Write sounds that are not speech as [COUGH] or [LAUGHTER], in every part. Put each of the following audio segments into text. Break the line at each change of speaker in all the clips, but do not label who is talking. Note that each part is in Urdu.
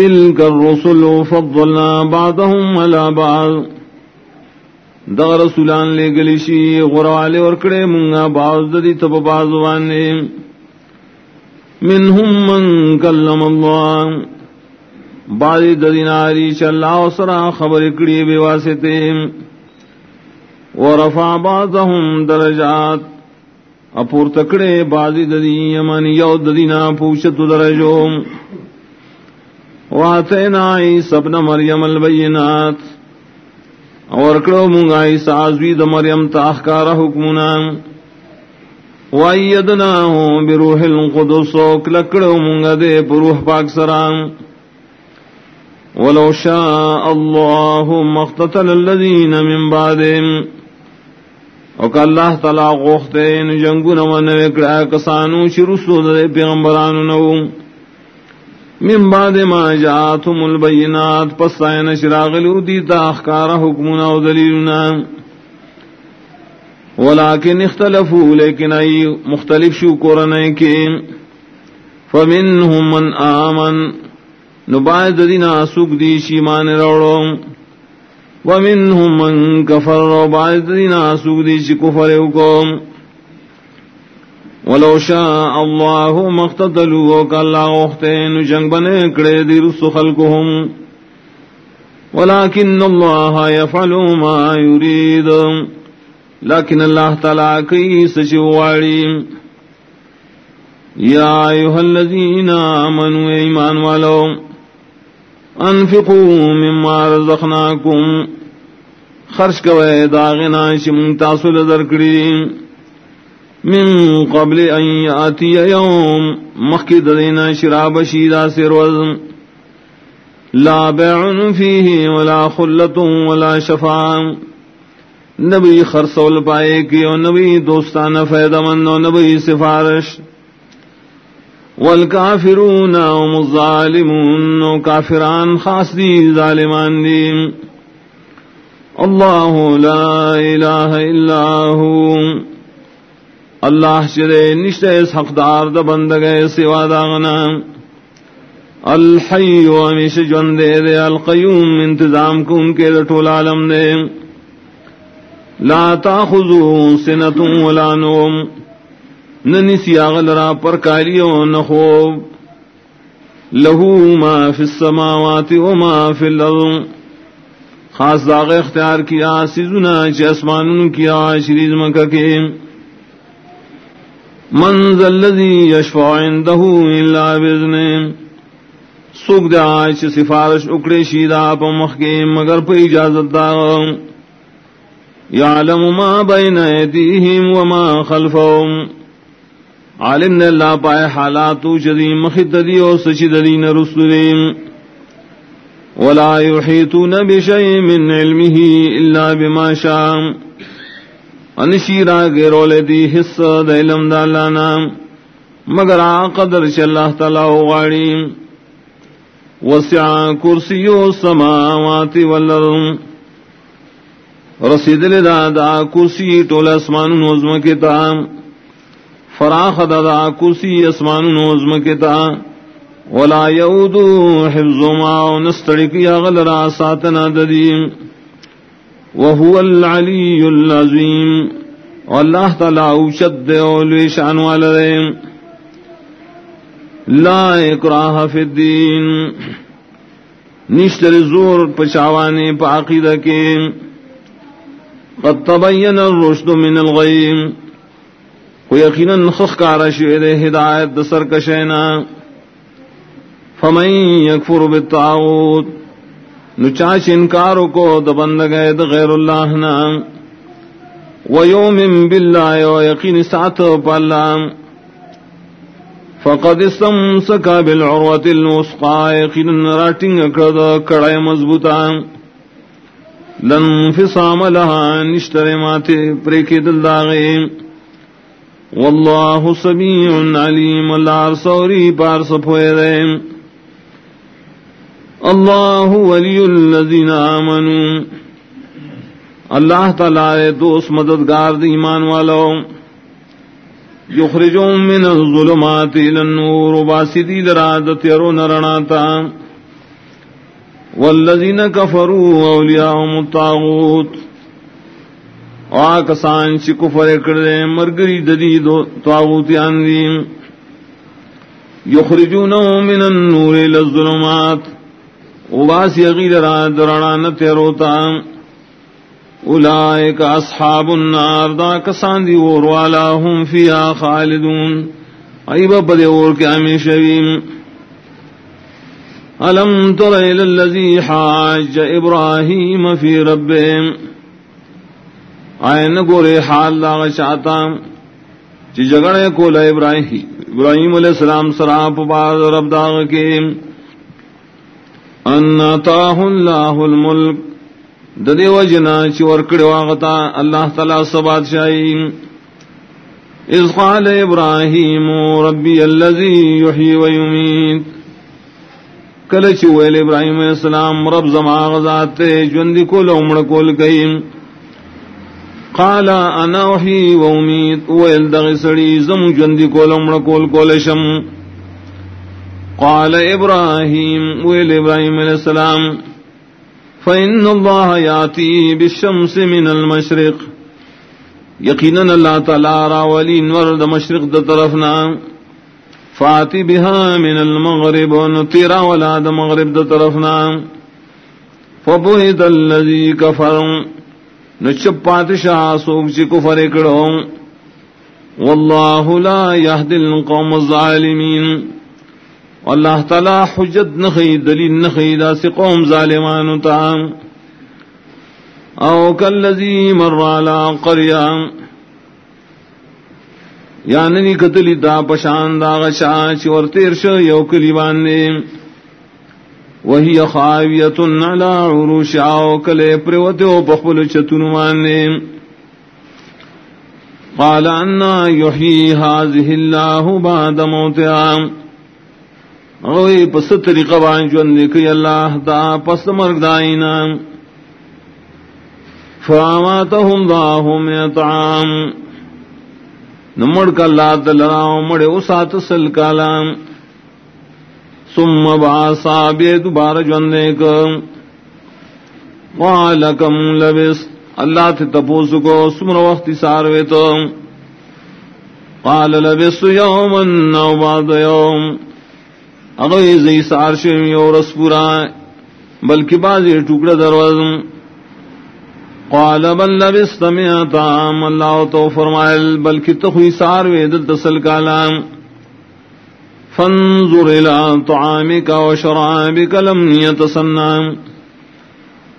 تلك الرسل فضلنا بعضهم على بعض. دا رسولان لے گلیشی غروالے ورکڑے منگا باز ددی تب بازوانے منهم من کلم اللہ. بازی ددی ناری چ اللہ سرا خبر کڑی بے واسطے. ورفع بعضهم درجات. اپور تکڑے بازی ددی یمن یو ددینا پوشت درجوں واتینا عیسی ابن مریم البینات. اور کرو منگا عیسی عزوی د مریم تاخکار حکمنا وایدنا بروح القدس کلکڑو منگا دے بروح پاک سرام ولو شاء الله مقتتل الذين من بعدهم وقال الله تعالى غوختين جنگنا ونوكرا كسانو شرسو دے پیغمبرانو نوم من بعد ما جاءتهم البينات، پس پسائن شراغلو دیتا اخکار حکمنا و دلیلنا ولیکن اختلفو، لیکن ای مختلف شو قرنے کے. فمنهم من آمن نباید دینا سوک دی شیمان روڑو. ومنهم من کفر وباید دینا سوک دی شی کفر حکم ولو شاء الله مقتتلوا وكلا وقتين جنگ بنے کڑے دی رس خلقهم. ولكن الله يفعل ما يريد. لكن الله تعالى كي سچواري يا ايها الذين امنوا ايمان ولو انفقوا مما رزقناكم. خرج کوئے داغنا شمن تاسل ذرکڑی من قبل ان یاتی یوم مخی دینا شراب شیدہ سروز لا بیعن فیہ ولا خلت ولا شفاء نبی خرسول پائے کی و نبی دوستان فیدہ من و نبی سفارش. والکافرون و الظالمون و کافران خاص دی ظالمان دی اللہ لا الہ الا ہوں اللہ شرے نشتے اس حقدار دا بند گئے سوا داغنا۔ الحی و ہمیش جن دے دے، القیوم انتظام کو ان کے لٹول عالم دے۔ لا تاخذو سنتوں ولا نوم۔ ننی سیاغل را پر کاریو نخوب۔ لہو ما فی السماوات و ما فی الارض۔ خاص داغ اختیار کیا سیزنا چی اسمانون کیا، شریز مکہ کے۔ من ذا الذي يشفع عنده الا باذنه سوک دے آج سفارش وکړي اکڑے شیدہ پا مخیم مگر پا اجازت دا. یعلم ما بین ایدیہم وما خلفهم عالم نے اللہ پائے حالاتو جدی مخد دی و سچد دین رسولیم ولا يحيطون بشيء من علمه الا بما شاء. انشیرا گیرو لیتی حصہ دا علم دا اللہ مگر قدر چ اللہ تعالی غاڑی۔ وسع کرسیو السماوات والارض۔ رسید لدا دا کرسی ٹول اسمان نوزم کے تا۔ فراخ دا دا کرسی اسمان نوزم کے تا۔ ولا یعودو حفظهما ونستڑکی اغل را ساتنا ددیم وهو العلی العظیم اللہ تعالی اوشد دے اولوی شان والدے لا اکراہ فی الدین. نشتر زور پچاوانے پا عقیدہ کے. قد تبین الرشد من الغیم. کو یقینا خخکار شوید ہدایت دسر کشینا فمن یکفر بالتعوت نچاچ انکارو کو دبند گئے غیر اللہ نام ویوم باللہ و یقین سات پالا فقد استمسکا بالعروت الوسقا یقین راتنگ کرد کڑای مضبوطا۔ لن فصام لها نشتر ماتے پریکی دل داغے۔ واللہ سمیع علیم اللہ رسوری پارس پوئے دیں اللہ ولی الذین آمنوا اللہ تعالی دوست مددگار دی ایمان والو۔ یخرجون من الظلمات الى النور وباسدی درادت یرو نرناتا والذین کفروا اولیاءهم الطاغوت۔ آکسان چی کفر کردے مرگری ددی دو طاغوتیان دیم یخرجونو من النور للظلمات وباس یغیر را درانان تیروتا اولائک اصحاب النار، دا کسان دی وروالا هم فیا خالدون. ایبا پدے اور کے ہمیشویم الم تر الى الذي حاج ابراهيم في ربه آئین گورے حال لاغ چاہتا. چی جگڑے کو ابراہیم ابراہیم علیہ السلام سراپ بعد رب داغ کے. ان اللہ الملک. ددی وجنا چی ورکڑ واغتا اللہ تعالی سبات شائی اذ قال ابراہیم ربی اللذی یحیی ویمید کلچ ویل ابراہیم علیہ السلام رب زما غزات جندی کو لومڑ کول کئیم قال انا وحی و امید ویل دغ سڑی زم جندی کو لومڑ کول کول شم. قال ابراہیم ویل ابراہیم علیہ السلام، فإن الله ياتي بالشمس من المشرق. یقینا اللہ تعالی را ولی نور د مشرق د طرفنا فاتی بها من المغرب نتیرا ولاد مغرب دا طرفنا. فبوہت اللذی کفر نچپ پاتشاہ سوک چی کفر اکڑو. واللہ لا یهد القوم الظالمین واللہ تعالی حجت نخی، دلیل نخی، دا سی قوم ظالمانو تا. او کاللذی مر علا قریام یا ننی قتلی دا پشان دا غشا، چی ورتیر شو یو کلی باندے وہی خاویت علا عروش آو کلے پریوتے و پخبل چتن باندے قال انا یحیی حاضح اللہ بعد موتیا اوی پس طریقہ بان جون دیکھئی اللہ دا پس مرگ دائینا فاماتهم الله من نمڑ کا اللہ دلراؤ مڑے اسات سل کالام سم باسا بے دوبارہ جوندے کو قالکم لبس اللہ تے تپوس کو سمر وقت ساروے تو قال لبس یومن نو بعد یوم اگوی زی سارشم یو رس پورا بلکہ بازی ٹکڑا دروازم. قال بل لبست مئة عام اللہ تو فرمائل بلکہ تخوی سار وید تسل کالام فانظر الى طعامك وشرابك لم يتسنى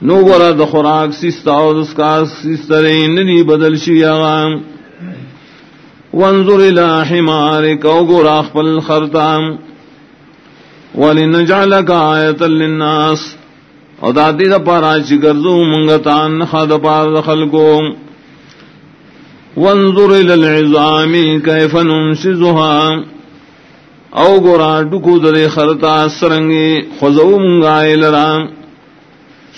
نو برا د خوراک سستا او د دسکا سسترین نی بدل شي غام وانظر الى حمارك او غراخ بل خرتام ولنجعلك آية للناس. او دادی دا پارا چی گردو منگتان خد پار دخل کو وانظر الالعظام کیف ننشزها. او گورا ڈکو در خرطا سرنگی خوزو منگای لرام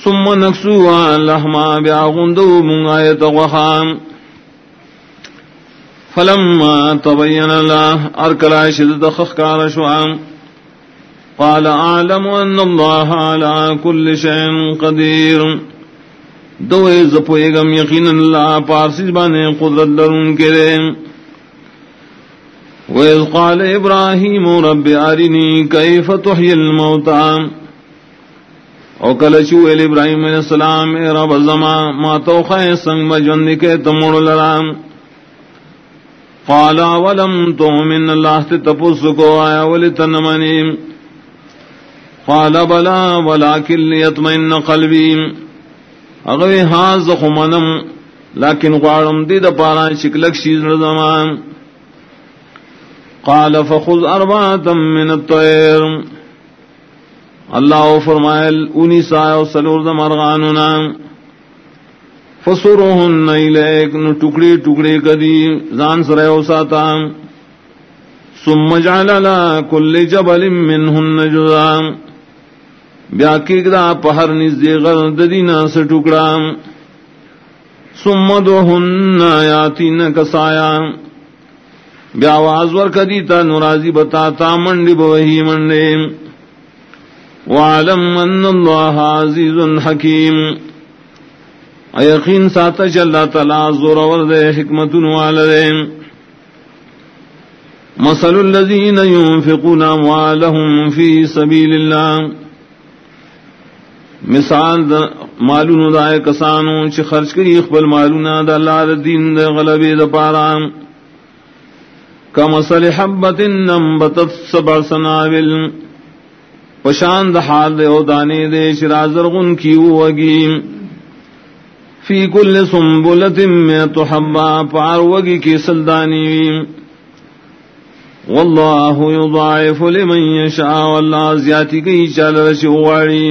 ثم نکسوها لحما بیاغندو منگای تغوخام فلما تبین اللہ ارکلا شدد خخکار شوام. قال اعلم ان الله على كل شيء قدير دو از پویگم یقین اللہ پارسی بانے قدرت درون کرے۔ وَإِذْ قَالَ إِبْرَاهِيمُ رَبِّ أَرِنِي كَيْفَ تُحْيِي الْمَوْتَى؟ او کلچو ایل ابراہیم علیہ السلام، اے رب الزمان ما توخائے سنگ مجند کے تموڑ لرام قالا ولم تومن اللہ تتپس کو آیا، ولی تنمنیم قال بلا ولكن ليطمئن قلبي. اغوی ہاں زخمنم لیکن قارم دی دا پارا شکلک شیز رزمان قال فخذ اربعة من الطير. اللہ فرمائل انی سایو سلور دا مرغانونا. فسروہن الیک، نو ٹکڑی ٹکڑی کدی زان سریو ساتا ثم جعل لا کل جبل منہن جزام بیا کیگدا پہر نزدی غرد دینا سے ٹکڑا. سمد ہن آیاتی کسایا بیا واز ور کدی تا نورازی بتا تا منڈی بوہی منڈے وعلم ان اللہ عزیز حکیم. ایقین ساتا چل تلا زور ورد حکمت والدے مسل الذین ينفقون اموالهم فی سبیل اللہ. مثال دا مالون دائے کسانو چھ خرچ کری اخبر مالون دا اللہ دا دین دا غلبی دا پارام کمسل حبت نمبتت سبع سنابل پشان د حال دے او دانے دے شرازر غن کی وگی. فی کل سنبلت میں تو حبا پار وگی کی سلدانی. واللہ یضاعف لمن یشاء، واللہ زیادی کی چال رشی واری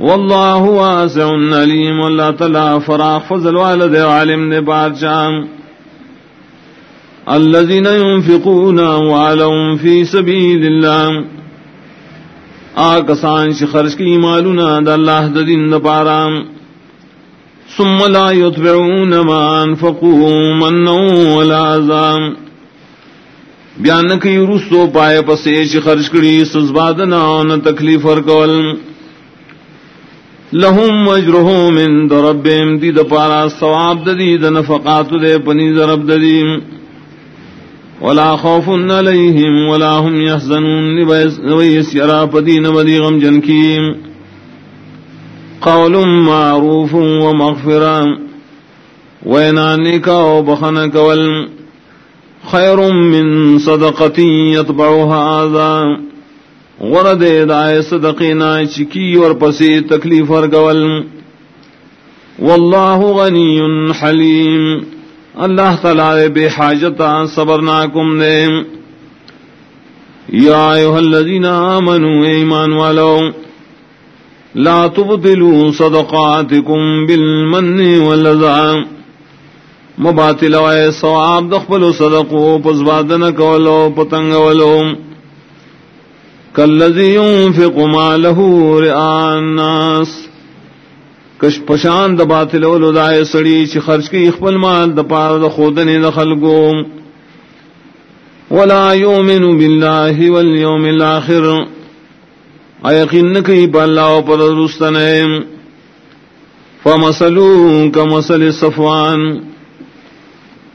واللہ واسع علیم واللہ تلا فراخ فضل والد عالم دے بارچام الذين ينفقون وعلهم في سبيل الله آکسان چی خرچ کی مالونا دا اللہ دا دین دا پارام ثم لا یتبعون ما انفقو منو ولا عذام بیان کی رسو پائے پسے چی خرچ کری سزبادنا ون تکلیف ورکول. لهم اجرهم من دربهم دی دا پارا ثواب دا دی نفقات دے پنی درب دا ولا خوف عليهم ولا هم يحزنون ويس يرى بدين بدي غم جنكيم قول معروف و ومغفرا وينانك وبخنك وال خير من صدقة يطبعها هذا. ورد دائے صدقینا چکی اور پسی تکلیف ورگول واللہ غنی حلیم. اللہ تعالی بے حاجت صبر ناکم دے یا ایوہ الذین آمنوا ایمان والو، لا تبطلوا صدقاتکم بالمن واللزام مباطل وائے سواب دخبلو صدقو پزبادن کولو پتنگ ولو کاللذی ينفق مالہو رئان ناس کش پشان د باطل ول دای سړی چې خرج کی خپل مال د پاره د خودنه د خلقو۔ ولا یؤمن بالله والیوم الاخر۔ ایقین کی بالله او پر رستنه فمثلو کمثل صفوان۔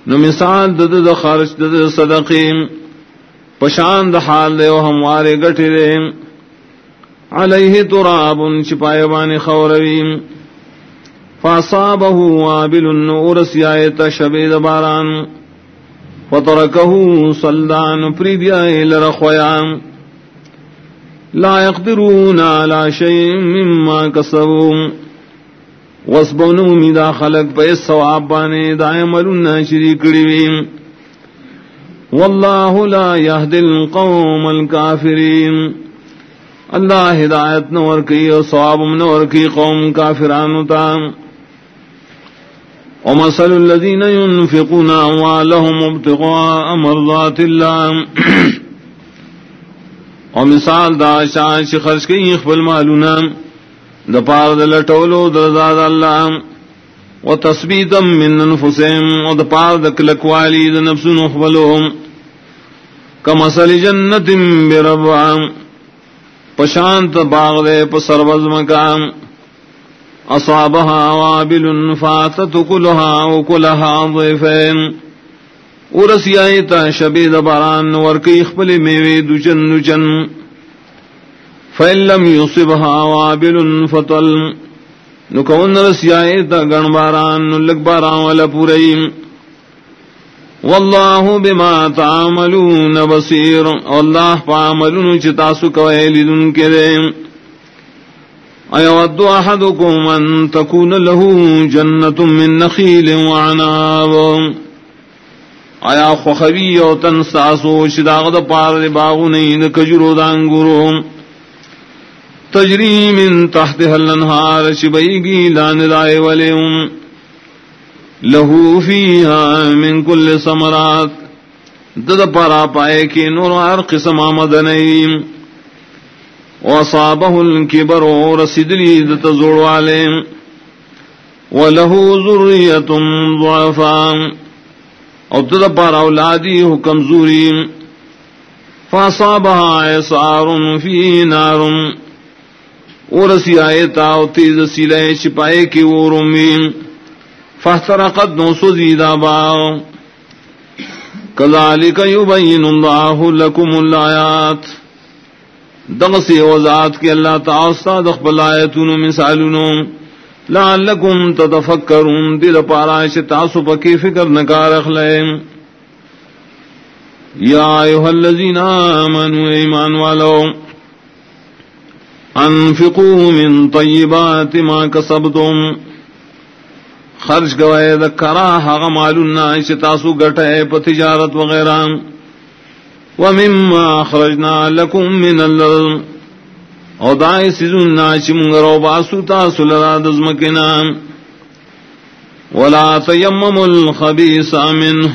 نو مثال د د خرج د صدقیم صدقې پشان د حال له همواره غټره علیه تراب چپای باندې خورویم فاصابه وابل النور سیایت شبید باران۔ فترکه صلدان پریدیا لرخویان لا يقدرون على شيء مما كسبوا واسبونو میدا خلق پہ ثواب بانے دائم عملنا شریک کڑی واللہ لا يهدي القوم الكافرين اللہ ہدایت نور کی اور ثواب نور کی قوم کافرانو تام ومثل الذين ينفقون أموالهم ابتغاء مرضات الله [CLEARS THROAT] ومثال دا شان چې خرج کوي خپل مالونه د پاره د لټولو د زاد الله وتثبيتا من انفسهم او د پاره د کلکوالي د نفسونو خپلهم کمثل جنت بربع پشانت باغ دے په سروز مکان اصابها وابل فاتت كلها وكلها ضيفين ورسی آئیتا شبید باران ورکی اخبل میوی دوچن دوچن فإن لم يصبها وابل فطل نکون رسی آئیتا گن باران نلک باران والا پوریم واللہ بما تعملون بصیر. واللہ پا عملون چتاسو کوئے لدن کے دیم ايود احدكم ان تكون له جنة من نخيل وعناب ایا خوخوی او تنساسو شداغ دا پار باغو نین کجرو دانگورو. تجری من تحتها الانهار شبیگی لان دائے ولیم لہو فیہا من کل سمرات دد پارا پائے کی نور ہر قسم آمدنیم وصابه الكبر ورسد لي ذات زور عليهم وله ذرية ضعفاء او تدبر اولادي حكم زوري فاصابها اصار في نار ورسی آئے تاو تیز سیلے چپائے کی ورمی فاحترقت نو سزیدہ باو۔ کذالک یبین اللہ لکم الآیات۔ دغسی وزات کی اللہ تعالی دخبل آیتون مثالون لعلکم تتفکرون۔ دل پارائش تاسو پکی فکر نکار اخلائم یا ایوہ الذین آمنوا، ایمان والو۔ انفقوا من طیبات ما کسبتم. خرج گوائے دکرا حغ مالنا تاسو گٹے پا تجارت وغیرہ۔ ومما اخرجنا لکم من اللرم او دائی سیزن ناچی منگرو باسو تاسو لرا دزمکنا ولا تیمم الخبیث منه۔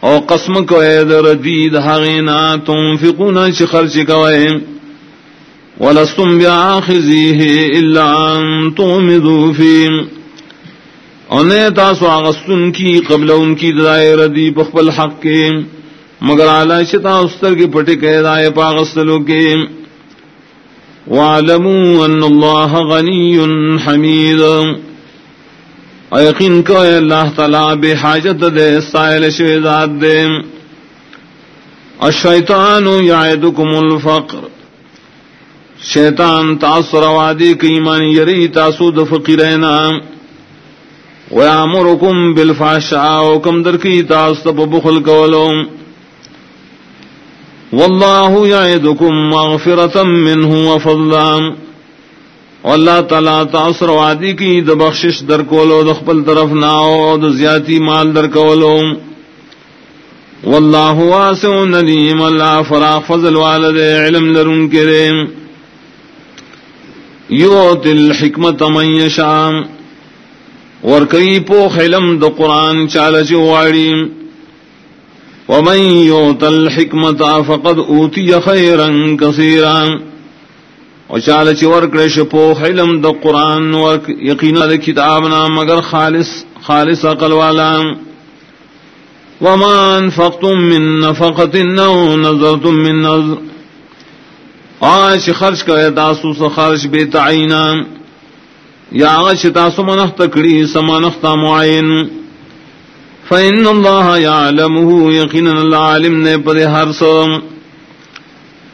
او قسم کو اید ردید حغینا تنفقونا چی خرچ کوئے۔ ولستم بیاخذیه الا ان تومدو فیم او نیتا سو آغستن کی قبل ان کی دائے ردی بخبل حق کے. مگر آلہ شتا استر کی پٹک دائے پاغستلو کے. وعلموا ان اللہ غنی حمید یقین کو اللہ تعالی بے حاجت دے، سائل شویزاد دے. الشیطان یعیدکم الفقر. شیطان تاثر وادی کی ایمان یری تاسود فقیرینا ویامرکم بالفاشاء وکم در کی تاستب بخل کولو. واللہ یعیدکم مغفرتا منہ وفضلام اللہ تعالیٰ تاثر وادی کی د بخشش در کولو دخپل طرف ناو د زیاتی مال در کولو. واللہ واسع ندیم اللہ فراغ فضل والد، علم لرن کریم یوت الحکمت من یشام ورکی پوخ علم د قرآن چالچ واڑیم ومن یوت الحکمت فقد اوتی خیرا کثیرا. اور چال چور پو علم د قرآن یقینا د کتاب نا مگر خالص خالص عقل والا. وما انفقتم من نفقت نو نظرتم من نظر آش خرچ کرے تاسو سے خرچ بے تعینا۔ یا آش تاسو منخت کڑی سمنخت معین۔ فإن الله يعلمه يقينا العالم نے پر ہر سم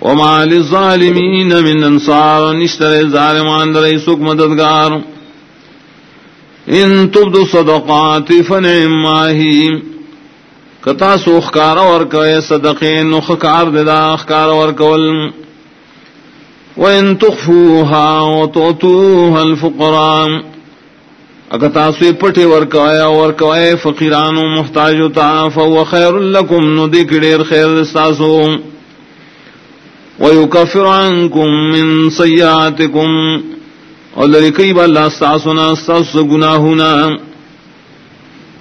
وما للظالمين من انصار، نشتر ظالمان در سوک مددگار۔ ان تبدو صدقات فنعم ماہی۔ کتا سوخ کار اور کوئے صدقین نخ کار ددا اخکار اور کول وان تخفوها وتؤتوها الفقراء۔ اکتا سوی پٹے ورکوئے اور کوئے فقیران و محتاج تا فهو خیر لکم، نو دکڑیر خیر دستاسو۔ ويكفر عنكم من سيئاتكم ولكي بلا استعصنا استعص قناهنا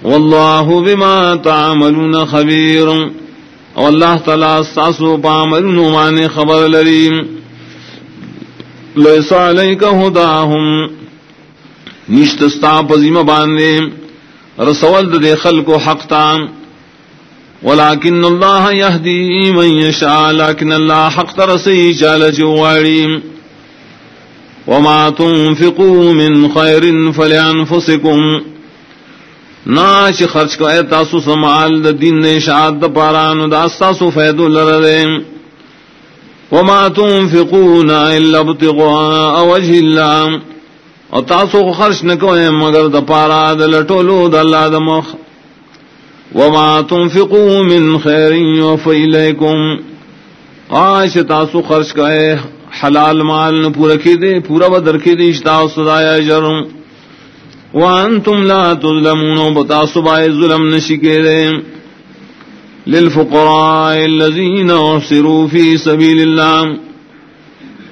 والله بما تعملون خبير والله تعالى استعص بعملون معنى خبر لريم ليس عليك هداهم. نشتستا پزیم باندے. رسول دے خلق و حق تام ولكن الله يهدي من يشاء. لكن الله حق ترسي جال جواري وما تنفقوا من خير فلأنفسكم. ناش خرچ کو اے تاسو سمال دین نے شاد دا پاران دا استاسو فید لردے وما تنفقون الا ابتغاء وجه الله. اور تاسو خرچ نکو مگر دا پارا دا لٹولو دا اللہ دا مخ. وما تنفقوا من خير يوفى إليكم. آش تاسو خرچ کئے حلال مال نہ پورا کی دے پورا بدر کی دے اشتا صدایا جرم وانتم لا تظلمون بتاسو بائے ظلم نشکے دے للفقراء الذين احصروا في سبيل الله.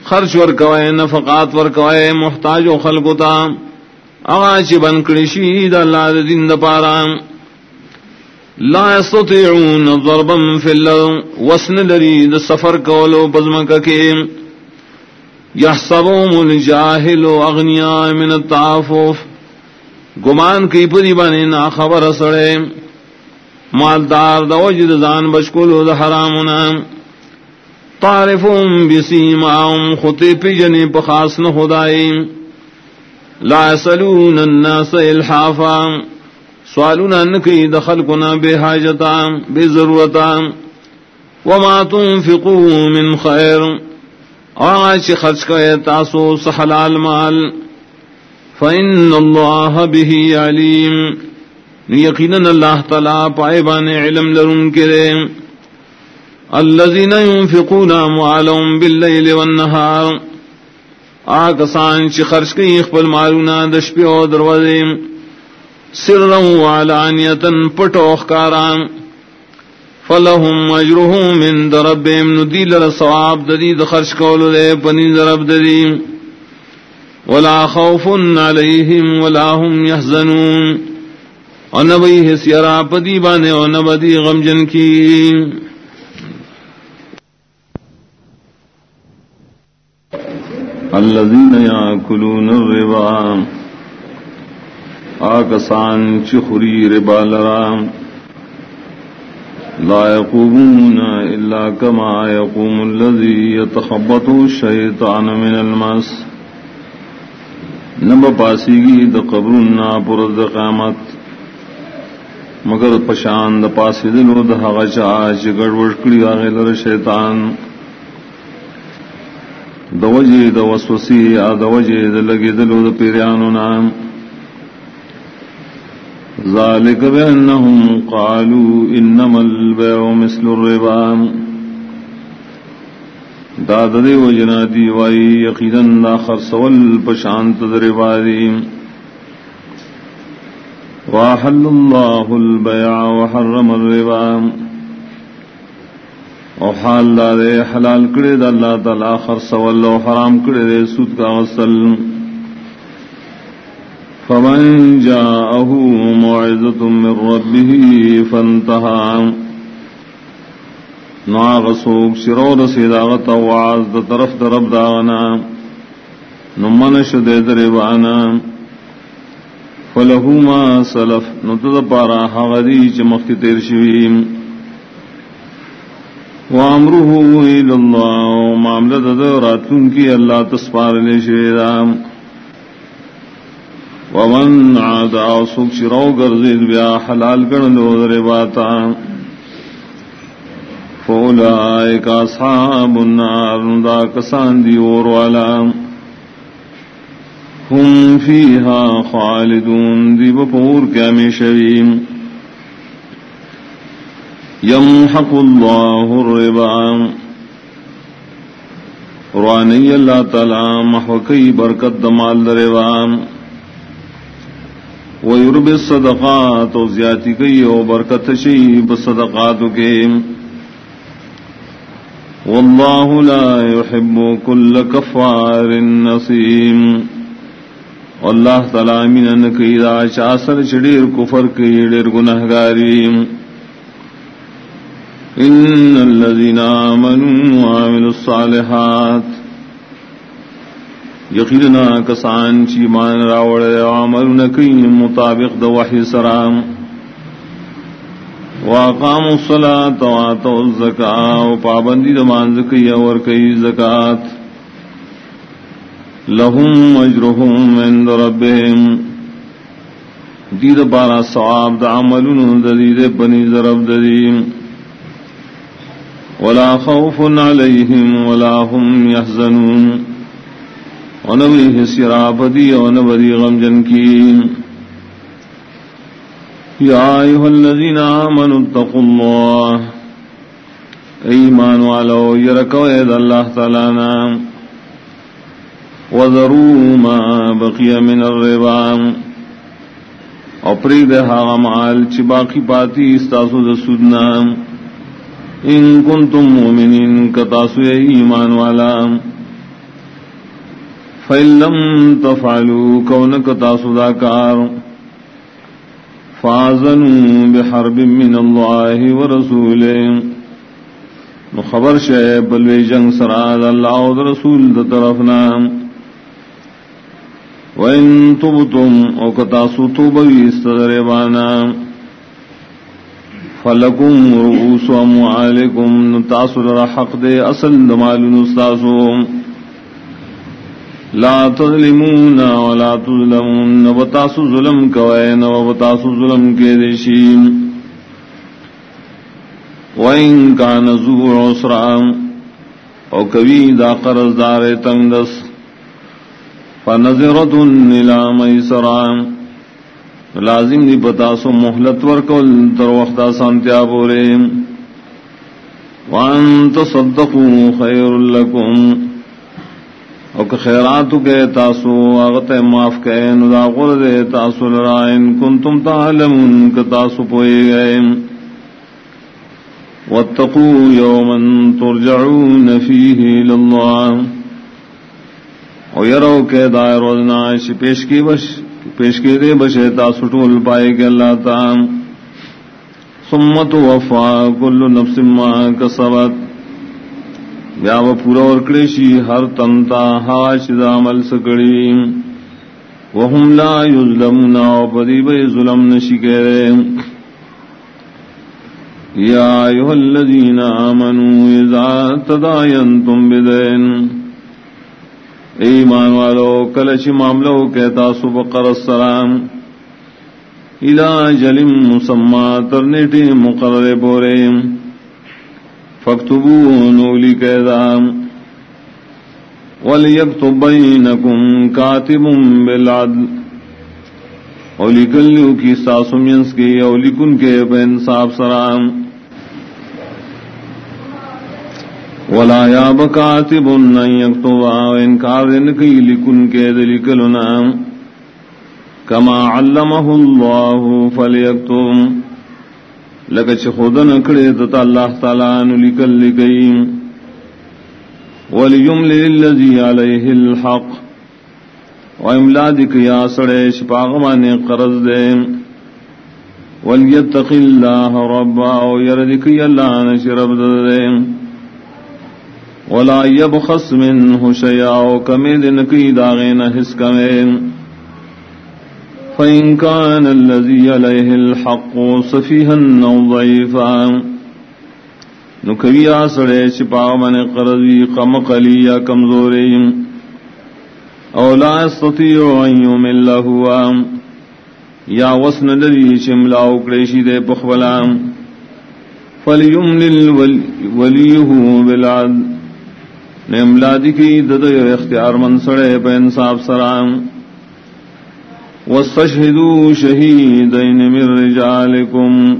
خرچ ور کوئے نفقات ور کوئے محتاج و خلقتا اغاچ بنکڑی شید اللہ دا دین دپارام لا يستطيعون ضربا في الارض وسن لري د سفر کولو بزمک کے يحسبهم الجاهل اغنياء من التعفف. گمان کی پوری بنے نا خبر سڑے. مالدار د وجد زان بشکول د حرامنا تعرفهم بسيماهم خطي بجني بخاص نخدائي لا يسألون الناس الحافا. سوالون انکی دخل کنا بے حاجتا، بے ضرورتا. وما تنفقوا من خیر. آج خرچ کرے تاسو سحلال مال. فإن الله به عليم یقینا اللہ تعالی پائبان علم لرن کرے۔ الذين ينفقون اموالهم بالليل والنهار آکسان چی خرچ کی اخبر مالونا دشپی او دروازے۔ سرا وعلانیتا پٹوخ کاران فلهم اجرهم من دربهم ندیل رسواب ددید خرچ کولو دے، پنی درب ددیم ولا خوف عليهم ولا هم يحزنون ونبی حسیرا پدی بانے ونبدی غمجن کی۔
الذين ياكلون الربا آکسان چخری ربا لرام لا يقومون إلا كما يقوم الذي يتخبط الشيطان من المس۔ نب پاسیگی د قبرنا پر قامت مگر پشان د پاسی دلو د هغه چا چې ګډوډ کړی هغه لر شیطان. دوجی د وسوسی ا دوجی د لګی دلو د پیرانو نام. ذالک بانهم قالوا انما البيع مثل الربا. دا د دی وجنا دی وای یقینا خرسول پشانت د ربا دی واحل الله البيع وحرم الربا. او حال دا دے حلال کرے دا اللہ تعالی خرس واللو حرام کرے دے سود کا غسل. فمن جاءه موعظة من ربه فانتهى. ناغ سوک شرو رسید وعاز دا طرف دا رب داغنا نمانش دے دربانا فلہو ما سلف. نتد پارا حغدی چمخت تیر شویم وامره الى الله معاملہ د راتون کی اللہ تسپار لے شیرام ومن عاد او سوک شرو گرزید بیا حلال گن لو در باتا. فولائک اصحاب النار. دا کسان دی اور والا. هم فیها خالدون دی بپور کیا میں شویم يمحق الله الربا. روانی اللہ تعالی محوکی برکت دمال دربام ویرب الصدقات و زیادی کئی او برکت شی بصدقات کے واللہ لا يحب كل كفار نصیم واللہ تعالی من انکی دا چاسر چڑیر کفر کی ڈیر گنہگاریم إن الذين آمنوا وعملوا الصالحات۔ یقینا کسان چی مان راوڑ عمل نکی مطابق دو وحی سرام واقام الصلاة واتو الزکاة و پابندی دمان زکی اور کئی زکاة۔ لهم اجرهم عند ربهم دید بارا صواب دا عملون دید بنی ضرب ددیم ولا خوف عليهم ولا هم يحزنون ونبيه سرابدي ونبدي غمجن كين يا أيها الذين آمنوا اتقوا الله ایمان والو، یرکو اید اللہ تعالیٰ وذروا ما بقی من الربا. اپرید ہا مال چی باقی پاتی استاسو دا سودنا. ان کنتم مومنین کتاسو ایمان والا. فیلم تفعلو کون کتاسو دا کار. فازنو بحرب من اللہ ورسول نو خبر شے بلوی جنگ سراد اللہ و رسول دا طرفنا. وَإِن تُبْتُمْ او کتاسو توبوی استدر بانا فلکم رؤوس اموالکم تاسر حق دے اصل دمال نستاسو لا تظلمون ولا تظلمون وتاسو ظلم کوئے وتاسو ظلم کے وَإِن كَانَ ذُو عُسْرًا او کبھی دا قرض دار تنگ دس فنظرة إلى ميسران لازم دی پتا سو محلت ورکل تر وقت سانتیا بولے. وان تصدقوا خیر لکم. او کہ خیرات کے تاسو اغت معاف کہ ندا غر دے تاسو لرائن کنتم تعلمون کہ تاسو پوئے گئے. واتقوا يوما ترجعون فيه الى الله لله ويروا كذا روزنا ایسی پیش کی بش پیش کے دے بشے تاسو ټول پائے کہ اللہ تعالی سمت وفا، کل نفس ما کسبت۔ بیا و پورا اور کلیشی ہر تنتا ہاش دا عمل سکڑی۔ وهم لا یظلمون، او پدی بے ظلم نشی کرے۔ یا ایها الذین آمنوا اذا تداینتم بدین۔ ایمان والو کلچ معاملو کہتا سب سبقر السلام الى جلم مسمى ترنیٹی مقرر بورے فاکتبو نولی کہدا ولیکتب بینکم کاتب بالعدل. اولی کلیو کی ساسمینس کی اولی کن کے بین صاحب سرام ولا یا بکاتب ان یکتبا انکار دن کی لکن کے دلکلنا کما علمه اللہ فلیکتب لکچ خودن کڑے تتا اللہ تعالیٰ نلکل لکیم وليملل الذي عليه الحق. و املا واملادك يا سڑے شپاغمان قرض دے وليتق الله ربا ويردك يلا نشرب دے ولا يبخس منه شيئا وكم كمد نكي داغين حس كمين. فإن كان الذي عليه الحق صفيها أو ضعيفا. نكوي آسره شپا من قرضي قم قليا كمزوري او لا يستطيع أن يمل هو یا وسن لدی شملاو کلیشی دے پخبلام. فلیملل ولیہو بالعدل. نملادی کی دد اختیار من سڑے پہ انصاف سرام وستشہدو شہیدین من رجالکم.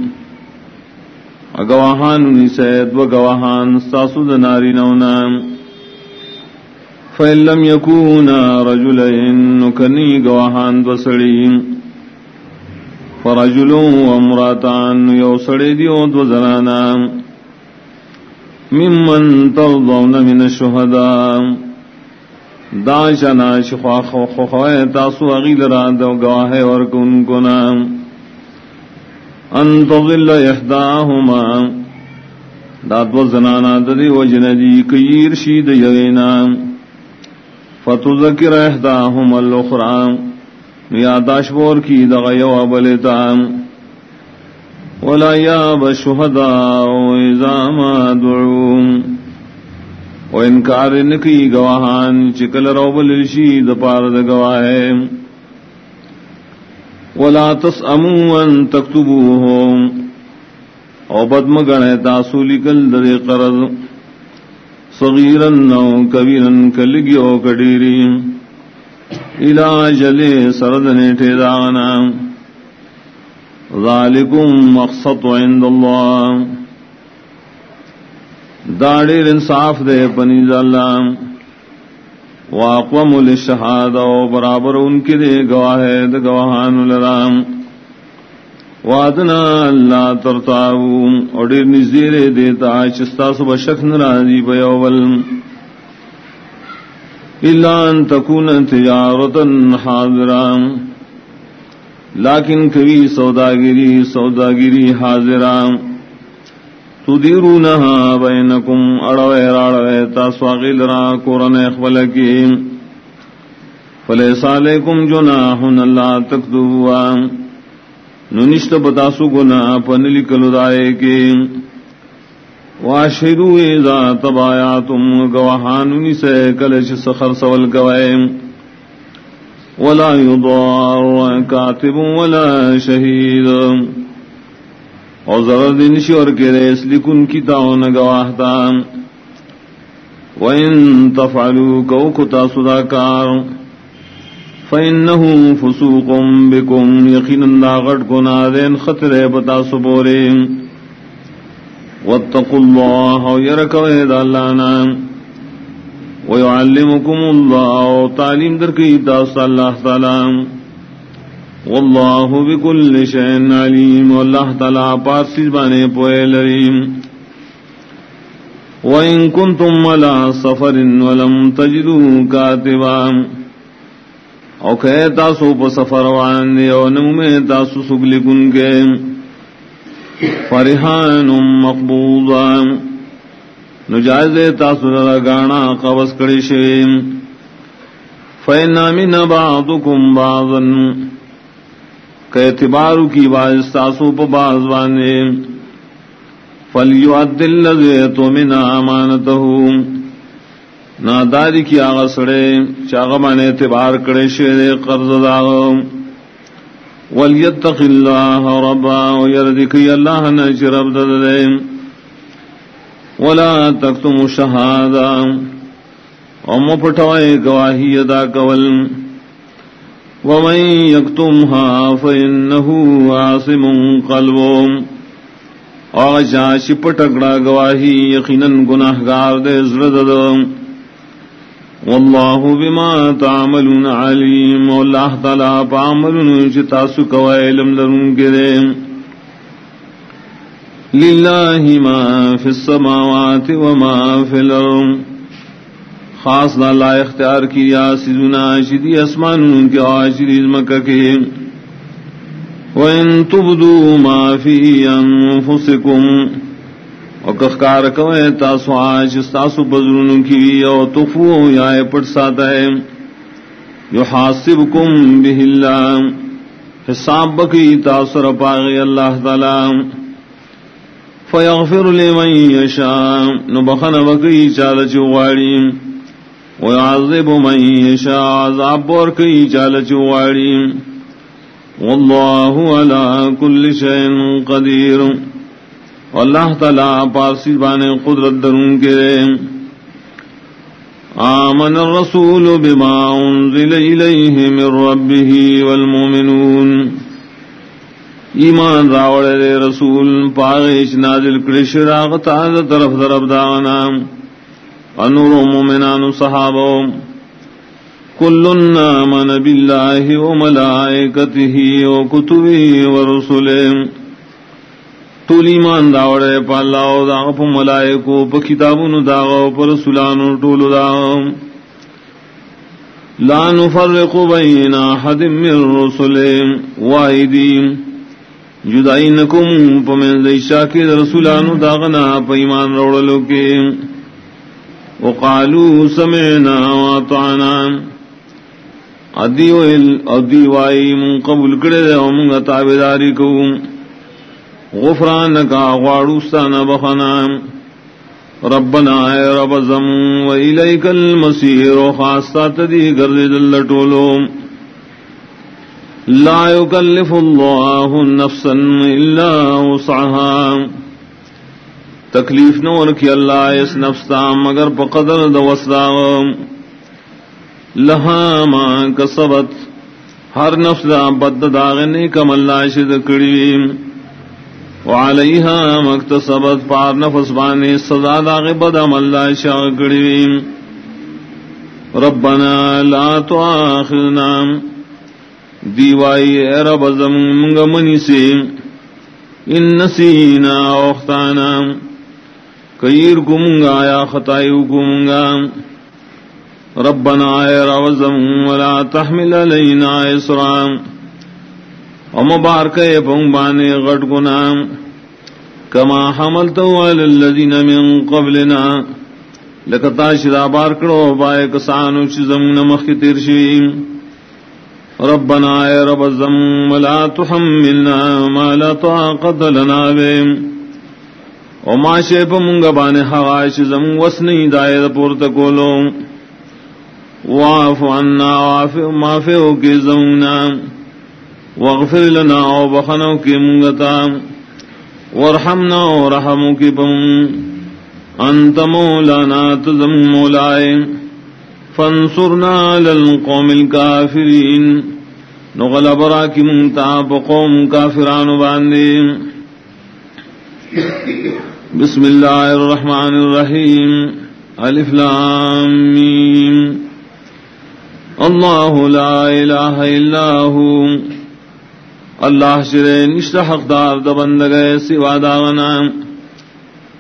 اگواہان نسید و گواہان ستاسو دناری نونام. فَإِن لَّمْ يَكُونَا رَجُلَيْن نُكَنِي گواہان بسڑیم فرجلون وامراتان، یو سڑے دیو دو زنانام. ممن ترضون من الشهداء. دا شنا شخوا خوخوائے تاسو اغیل را دو گواہ ورکن کنا. ان تظل احداهما دا دو زنانا ددی وجندی کیر شید یوینا فتذکر احداهما الاخرى. یاداش بور کی دغیو ابلتام ولا ياب الشهداء إذا ما دعوهم. وإنكار نكي گواهان چکل روب للشي دپار د گواهه ولا تسأموا أن تكتبوهم. او بدم گنے تاسو لکل در قرض. صغیرا او کبیرا کلگی او کڈیری الى جلے سردنے ٹھیدانا ذالکم مقصد عند اللہ۔ داڑیر انصاف دے پنیز اللہ واقوم للشہاد و برابر ان کے دے گواہ دے گواہان لرام وادنا اللہ ترتاو اور دیر نزدیر دیتا چستا سب شک نرازی بیوول اللہ ان تکون تجارتا حاضرام لیکن کبھی سوداگری سوداگری حاضرام تدیرونها بینکم، اڑوے، راڑوے تاسواغل را قرن اخبل کی. فلیس علیکم جناح اللہ تکتبوا ننشت بتاسو گنا، پن لکل دائے کے واشرو ایزا تبایا تم سے کلش سخر سول گوائے. ولا يضار كاتب ولا شهيد. اور ضرر دن شور کے ریس لکن کی تاؤن گواہتا وَإِن تَفْعَلُوا كَوْكُتَا صُدَاكَارٌ. فَإِنَّهُ فُسُوقٌ بِكُمْ. يَقِنًا داغٹ کنا دین خطر بتا سبورے وَاتَّقُوا اللَّهَ وَيَرَكَوَ اِذَا اللَّهَنَا وَيُعَلِّمُكُمُ اللَّهُ تعلیم در کی داست اللہ تعالی. واللہ بكل شيء علیم. واللہ تعالی پاس بانے پوئے لریم. وَإِن كُنتُم عَلَى سَفَرٍ وَلَمْ تَجِدُوا كَاتِبًا. او کہ تاسو په سفر وان دی او نو میں تاسو سګلی ګون کې فرحان مقبوضا. نجائز تاسو را غانا قبض کړی شي فین من بعضکم بعضا. کہ اعتبار کی باز تاسو په باز باندې فلیعد الذی تؤمن امانته ناداری کی آغا سڑے چاغ من اعتبار کرے شیر قرض داغ ولیتق اللہ ربا ویردکی اللہ نچ رب دے ولا تکتم شہادا ام پٹوائے گواہی ادا کول. ومن یکتمها فإنه عاصم قلبهم آجا شپٹکڑا گواہی یقیناً گناہ گار دے زرد واللہ بما تعملون علیم. واللہ تعالیٰ پاملون چتا سکو علم لرون کے للہ ما فی السماوات وما فی الارم خاص دا اللہ اختیار کیا سیدنا شدی اسمان کے آشریز مکہ کے۔ وَإِن تُبْدُوا مَا فِي أَنفُسِكُمْ۔ وَكَخْكَارَ كَوَئِ تَاسُ عَاجِ اسْتَاسُ بَزْرُنُ كِي او تُفُو یا پڑ ساتا ہے۔ يُحَاسِبْكُمْ بِهِ اللَّهِ حساب بکی تاثر پاغی اللہ تعالی۔ فیغفر لمن یشاء. نبخن بکی چالچ غاڑی ویعذب من یشاء. عذاب بورکی چالچ غاڑی واللہ على كل شيء قدیر. اللہ تعالی پارسی بانے قدرت درون کے آمن الرسول بما انزل الیہ من ربه والمؤمنون. ایمان راوڑے دے رسول، پاغیش نازل کرش راغتا طرف طرف داغنا انور مومنان صحابوں كل آمن بالله وملائكته وكتبه ورسله طول ایمان داوڑے پا اللہ و داغ پا ملائکو، پا کتابون داغ و پا رسولانو طول داغ لا نفرق بین احد من رسولهم وائدین. جدائینکم پا من دیشا کے رسولانو داغنا پا ایمان روڑلو کے۔ وقالو سمعنا وطعنا ادی ادی وائی من قبول کرے دے منگا تابداری کو۔ غفران کا غاڑوستان بخنا۔ ربنا اے رب زم و الیک المسیر و خاصتا تدی گرد دل ٹولو لا یکلف اللہ نفسا الا وسعها. تکلیف نور کی اللہ اس نفستا مگر پقدر دوسداغم لہا ماں کسبت، ہر نفس دا بد داغنے کم اللہ شد کڑیم وعلیہا مکتسبت پار نفس بانے سزا داغ بد ام اللہ شاہ کڑیم ربنا لا تواخذنا دیوائی اے رب زمونگ منی سے۔ ان نسینا اوختانا کئیر کمونگا یا خطائیو کمونگا ربنا اے روزم ولا تحمل لینا اسرام و مبارک اے پنبانے غٹ گنام کما حملتو علی اللذین من قبلنا۔ لکتا شدا بار کرو بائے کسانو چی زمون مخی ترشویم
ربنا يا رب الزم لا تحملنا ما لا طاقت لنا به. وما شيب من غبان حواش زم وسني دايد پورت کولو. واعف عنا، واعف ما فيه كزمنا واغفر لنا وبخنو كي منغتا وارحمنا ورحمك بم انت مولانا، تزم مولائے. فانصرنا للقوم الكافرين. نغلب راكي منتاب قوم كافران باندين بسم الله الرحمن الرحيم. ألف لامين الله لا إله إلا هو. الله شرين اشتحق دار دبندگئے سوا داغنا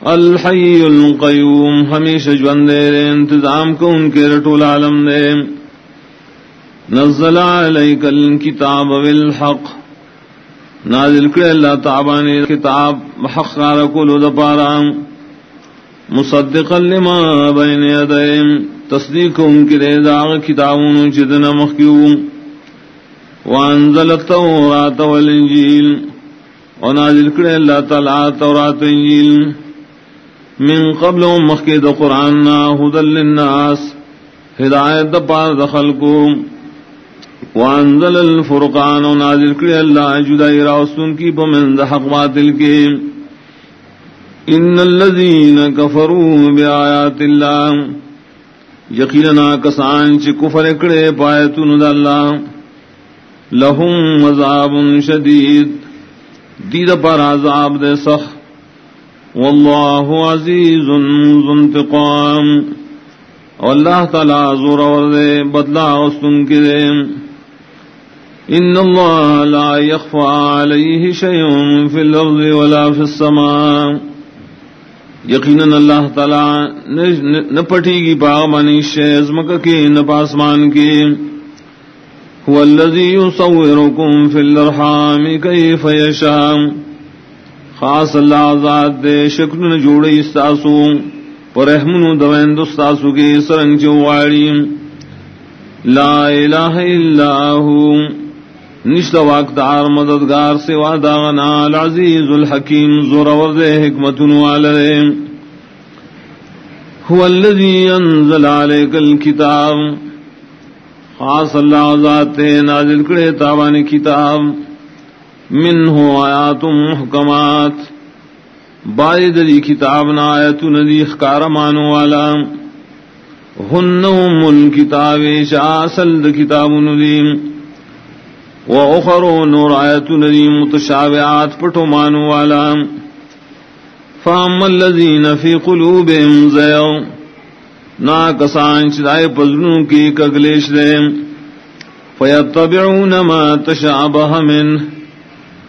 الحی القیوم، ہمیشہ جوندے رے انتظام کو ان کے رٹول عالم دے۔ نزل علیک الكتاب بالحق۔ نازل کرے اللہ تعبانی کتاب، حق رکولو دپارا مصدقا لما بین یدیم تصدیق ان کے رے داغ کتابون جدنا مخیوم وانزل التورات والانجیل۔ ونازل کرے اللہ تعالی تورات انجیل۔ من قبل مخی دا قرآن هدى للناس، ہدایت دا پار دخل کو وانزل الفرقان و نازل کری اللہ جدائی راستن کی پمن دا حق باطل کے۔ ان الذین کفروا بآیات اللہ۔ یقیننا کسان چی کفر کڑے پایتون دا اللہ۔ لهم عذاب شدید۔ دید پر عذاب دے سخت۔ واللہ عزیز ذو انتقام. واللہ تعالی زور ورد بدلا استن کے دے. ان اللہ لا يخفى علیہ شیء فی الارض ولا فی السماء. یقینا اللہ تعالی نہ پٹی گی باغ منی شیز مکہ کے، نہ پاسمان کے. هو الذي يصوركم في الارحام كيف يشاء خاص اللہ آزاد دے شکل نہ جوڑے استاسو پر احمن دوین دستاسو کے سرنگ چواری لا الہ الا ہو۔ نشت واقتار مددگار سوا داغنا، العزیز الحکیم زورور دے حکمت والدے هو الذي انزل عليك الكتاب خاص اللہ ذات نازل کرے تابان کتاب۔ من ہو آیات محکمات. بائی دلی کتاب نا آیت ندی خکار مانو والا. ہن ام کتاب شاسل کتاب ندیم و اخرو نور آیت ندی متشابعات پٹو مانو والا. فام الذین فی قلوبهم زیو نا کسان چدائے پزنوں کی کگلیش دے. فیتبعون ما تشابہ منه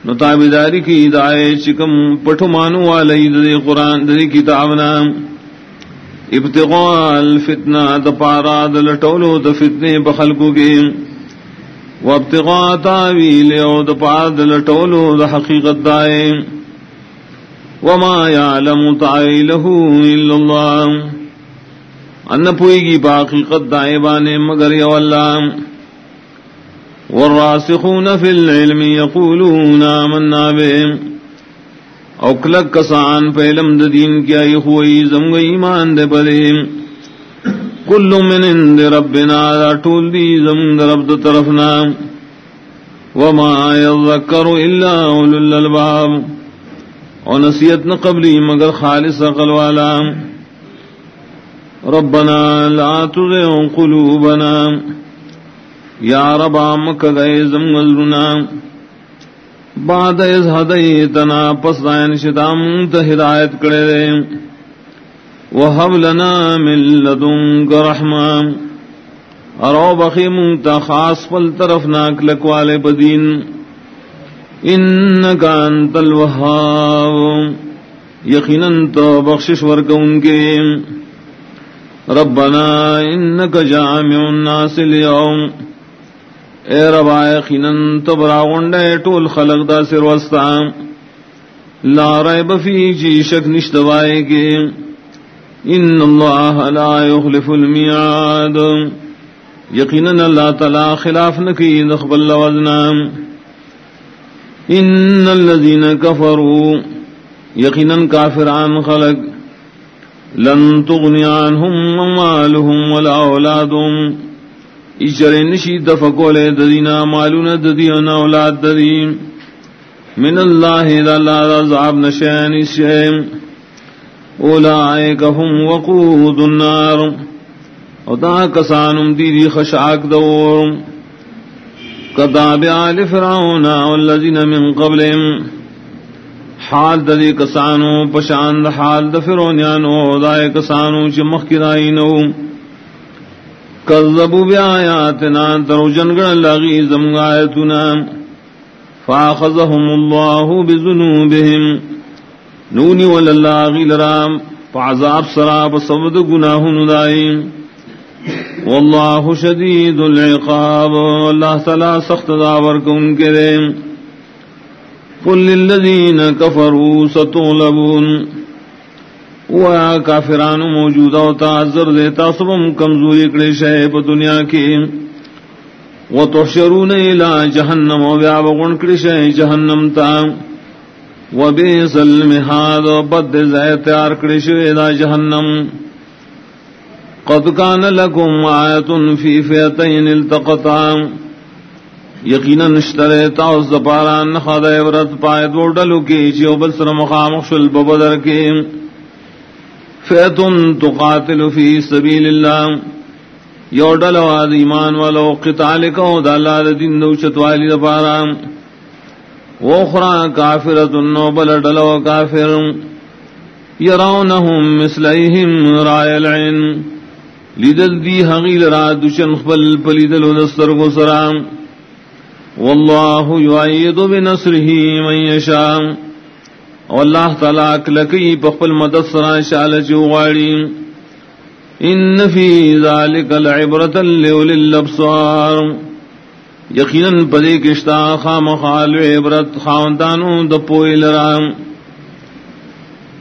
نو تابداری کی دائے چکم پٹھو مانو والی دے قرآن دے کتاب نام ابتغاء الفتنہ دپارا دلٹولو دفتنے بخلقو کے۔ و وابتغاء تاویل او دپارا دلٹولو دحقیقت دائے۔ وما يعلم تعیلہو الا اللہ۔ ان پوئی گی باقیقت دائے بانے مگر یو اللہ۔ والراسخون في العلم يقولون آمنا بهم او کلک کسان پہ علم دین کیا یہ ہوئی زمگ ایمان دے پدیم کل من اند ربنا دا ٹول دی زمگ رب دا طرفنا. وما يذکر الا اولو الالباب. او نصیت نقبلی مگر خالص اقل والا. ربنا لا تزع قلوبنا یا ربا مک گئے زمگلنا بعد از ہدیتنا پس دائن شدام تا ہدایت کرے دے۔ وحب لنا من لدنک رحمام ارو بخی منتا خاص پل طرف ناک لکوالے بدین۔ انکا انت الوحاب یقیناً تو بخشش ورک ان کے۔ ربنا انکا جامع الناس اليوم۔ اے ربائے خینن تبرا غنڈے ٹول خلق دا سر وستا لا ریب فی جی شک نشتوائے کے ان اللہ لا يخلف المیعاد۔ یقیناً اللہ تعالی خلاف نکی نخبل وزنا ان الذين كفروا یقیناً کافران خلق۔ لن تغني عنهم مالهم ولا اولادهم اشر نشی دفقول ددینا مالون ددینا اولاد ددین من اللہ دا اللہ دا عذاب نشان اسیم اولائک هم وقود النار. او دا کسانم دیدی خشاک دور. کداب آل فرعون والذین من قبلهم حال دلی کسانو پشاند حال د فرعونیانو. دای کسانو چې مخکی داینو کذبوا بیااتنا درو جنگن لغی زمغایتنا فاخذهم الله بذنوبهم. نونی وللہ لرام. فعذاب سراب صبد گناہ ندائیم واللہ شدید العقاب. اللہ تعالی سخت داور کو ان کے دے. قل للذین کفروا ستغلبون. ویا کافران موجودہ و تعذر دیتا سبم کمزوری کڑی شے پا دنیا کی وتحشرون الى جہنم و بیا بغن کڑی شے جہنم تا وبئس المہاد بد زیتار کڑی شے دا جہنم قد كان لكم آية في فئتين التقطا یقینا نشترے تاوز دپارا نخد عبرت پائے دو ڈلو کی چیو بسر مخامخ شل ببدر کی فیتن تقاتل فی سبیل اللہ یو ڈلو آد ایمان والو، قتال کو دالا دین دو چتوالی دپارا وخرا کافرت نو بل ڈلو کافر۔ یرونہم مثلیہم رائے العین۔ لیدل دی حقیل را دشن خبل پلیدل دستر کو سرام واللہ یعید بنصره من یشام واللہ تعالیٰ اکلکی پخبل مدد سران شال چوغاڑی ان فی ذالک العبرة لولی الابصار. یقیناً پدے کشتا خام خال عبرت خاندانوں دپوئی لرام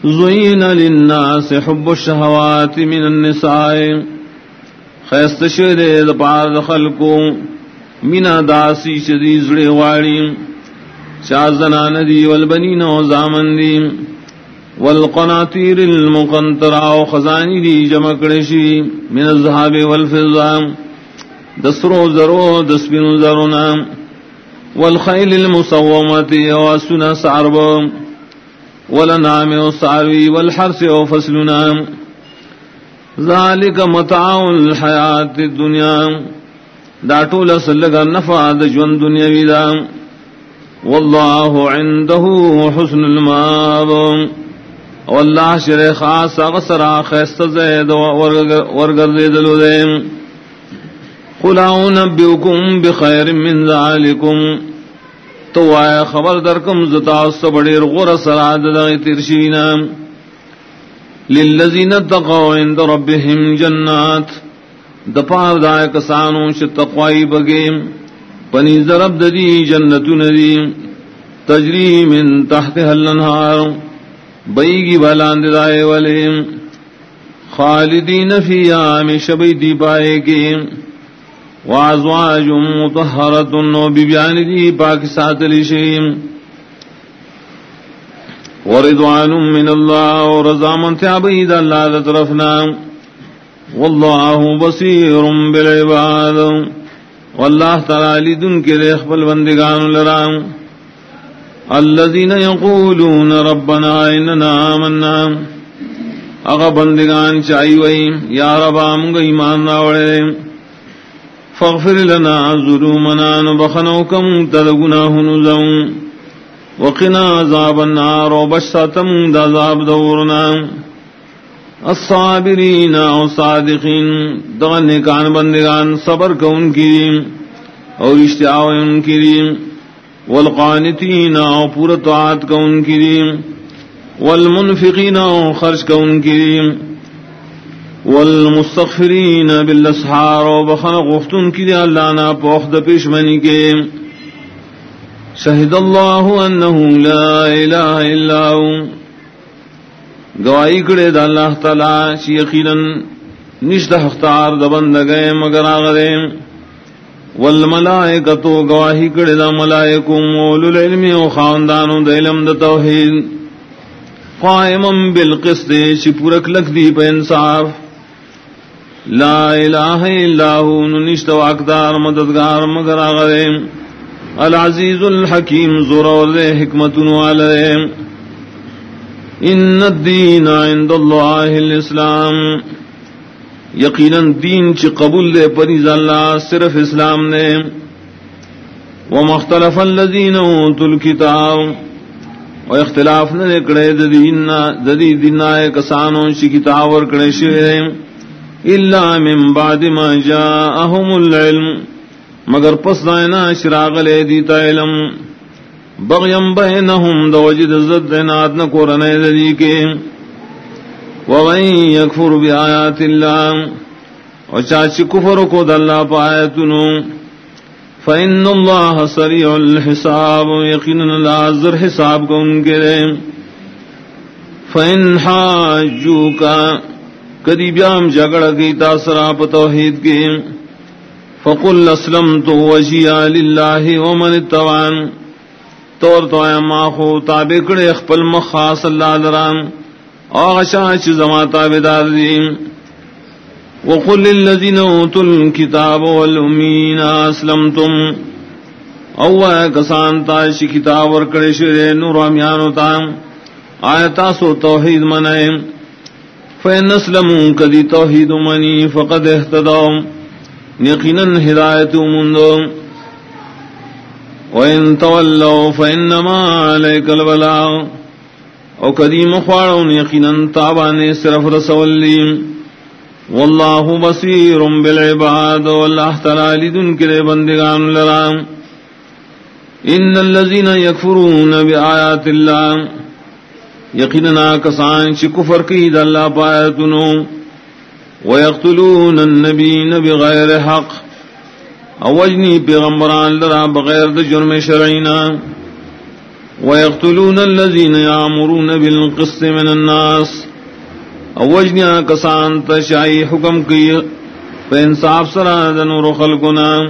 زوین للناس حب الشہوات من النسائی خیست شدے دپار دخل کو مینا داسی شدی زڑے واڑی شازنا ندی والبنین و زامن دی والقناطیر المقنطرہ و خزانی دی جمکڑشی من الزہاب والفضام دسرو زرو دسبن زرنا والخیل المصومت و سنہ سعرب ولنام و سعروی والحرس و فصلنا ذالک متاع الحیات الدنیا دا ټول سلګا نفع د ژوند دنیوي دا والله عنده حسن المآب والله شر خاص غسر خست زید ورگر زیدلو دیم قل انبئكم بخير من ذلكم تو آیا خبر درکم زتا سبڑیر غور سراد دغی ترشینام للذین اتقوا عند ربهم جنات. دپار دائے کسانوں سے تقوائی بگیم. پنی ضرب ددی جنت ندی، تجری من تحت الانہار، بیگی بالاند دائے ولیم خالدین فی آم شبی دی پائے کی وازواج مطہرت و بیبیان دی پاک ساتلی شیم ورضوان من الله ورضا من تعبيد الله طرفنا۔ والله بصير بالعباد۔ والله تعالى لدن کے اخبل بندگان لرام. الذين يقولون ربنا اننا آمنا. اغا بندگان چاہی وئی، یا رب آم گا ایمان راوڑے. فاغفر لنا ظلومنا نبخنوکم تدگناہ نزون وقنا عذاب النار وبشتم عذاب دورنا. الصابرین او صادقین، دغن کان بندگان، صبر کون کی اور اشتیاء ان کی والقانتین او پورا طاعت کون کی والمنفقین او خرچ خرج کون کی والمستغفرین بالاسحار و بخن غفتن کی دی اللہ نا پوخد پیشمنی کے۔ شہد اللہ انہو لا الہ الا ہوں گواہی کرے دا اللہ تعالی چی یقینا نشت اختار دبند گئے مگر آغرے۔ والملائکتو گواہی کڑی دا ملائکو مولو العلم و خاندانو دا علم دا توحید۔ قائما بالقسط چی پورک لک دی پا انصاف لا الہ الا ہو نشت واقدار مددگار مگر آغرے۔ العزیز الحکیم زور دے حکمت والے ان الدین عند اللہ الاسلام یقیناً دین چ قبول دے پریز اللہ صرف اسلام نے. وہ مختلف الذین اوتوا الكتاب. و اختلاف نہ کڑے ددین ددی دینا کسانوں چ کتاب ور کڑے شے الا من بعد ما جاءهم العلم. مگر پس دائنا شراغ لے دیتا علم. بغیم بینہم دو وجد زد دینات نکو رنے دی کے ومن یکفر بی آیات اللہ و چاچی کفر کو دلہ پا آیتنو. فإن اللہ سریع الحساب یقین اللہ حساب کو ان کے لیے. فإن حاجوکا کدی بیام جگڑ گئی تاثرہ پا توحید کے. فقل اسلم تو وجیا للہ ومن التوان طور تو ما خو تابع کڑے خپل مخاص اللہ دران. او غشا چ زما تابع دار دی وقل للذین اوتوا الكتاب والامین اسلمتم. او کسان تا ش کتاب ور کڑے شری نور امیان تا. آیتا سو توحید منائے. فین اسلموا کدی توحید منی فقد اهتدوا یقینا ہدایت مندو. وَإِن تَوَلَّوْا فَإِنَّمَا عَلَيْكَ الْبَلَاغُ. او قدیم خوارون یقینا تابانے صرف رسولیم. واللہ بصیر بالعباد واللہ تعالی لدن کرے بندگان لرام. ان الذين يكفرون بآيات الله یقینا کسان چ کفر کی د اللہ پایتونو ويقتلون النبيين بغير حق. اوجني پیغمبران لرا بغیر د جرم شرعینا. ويقتلون الذين يعمرون بالقسط من الناس. اوجني کسان تشائی حکم کی فانصاف سرا دنور خلقنا.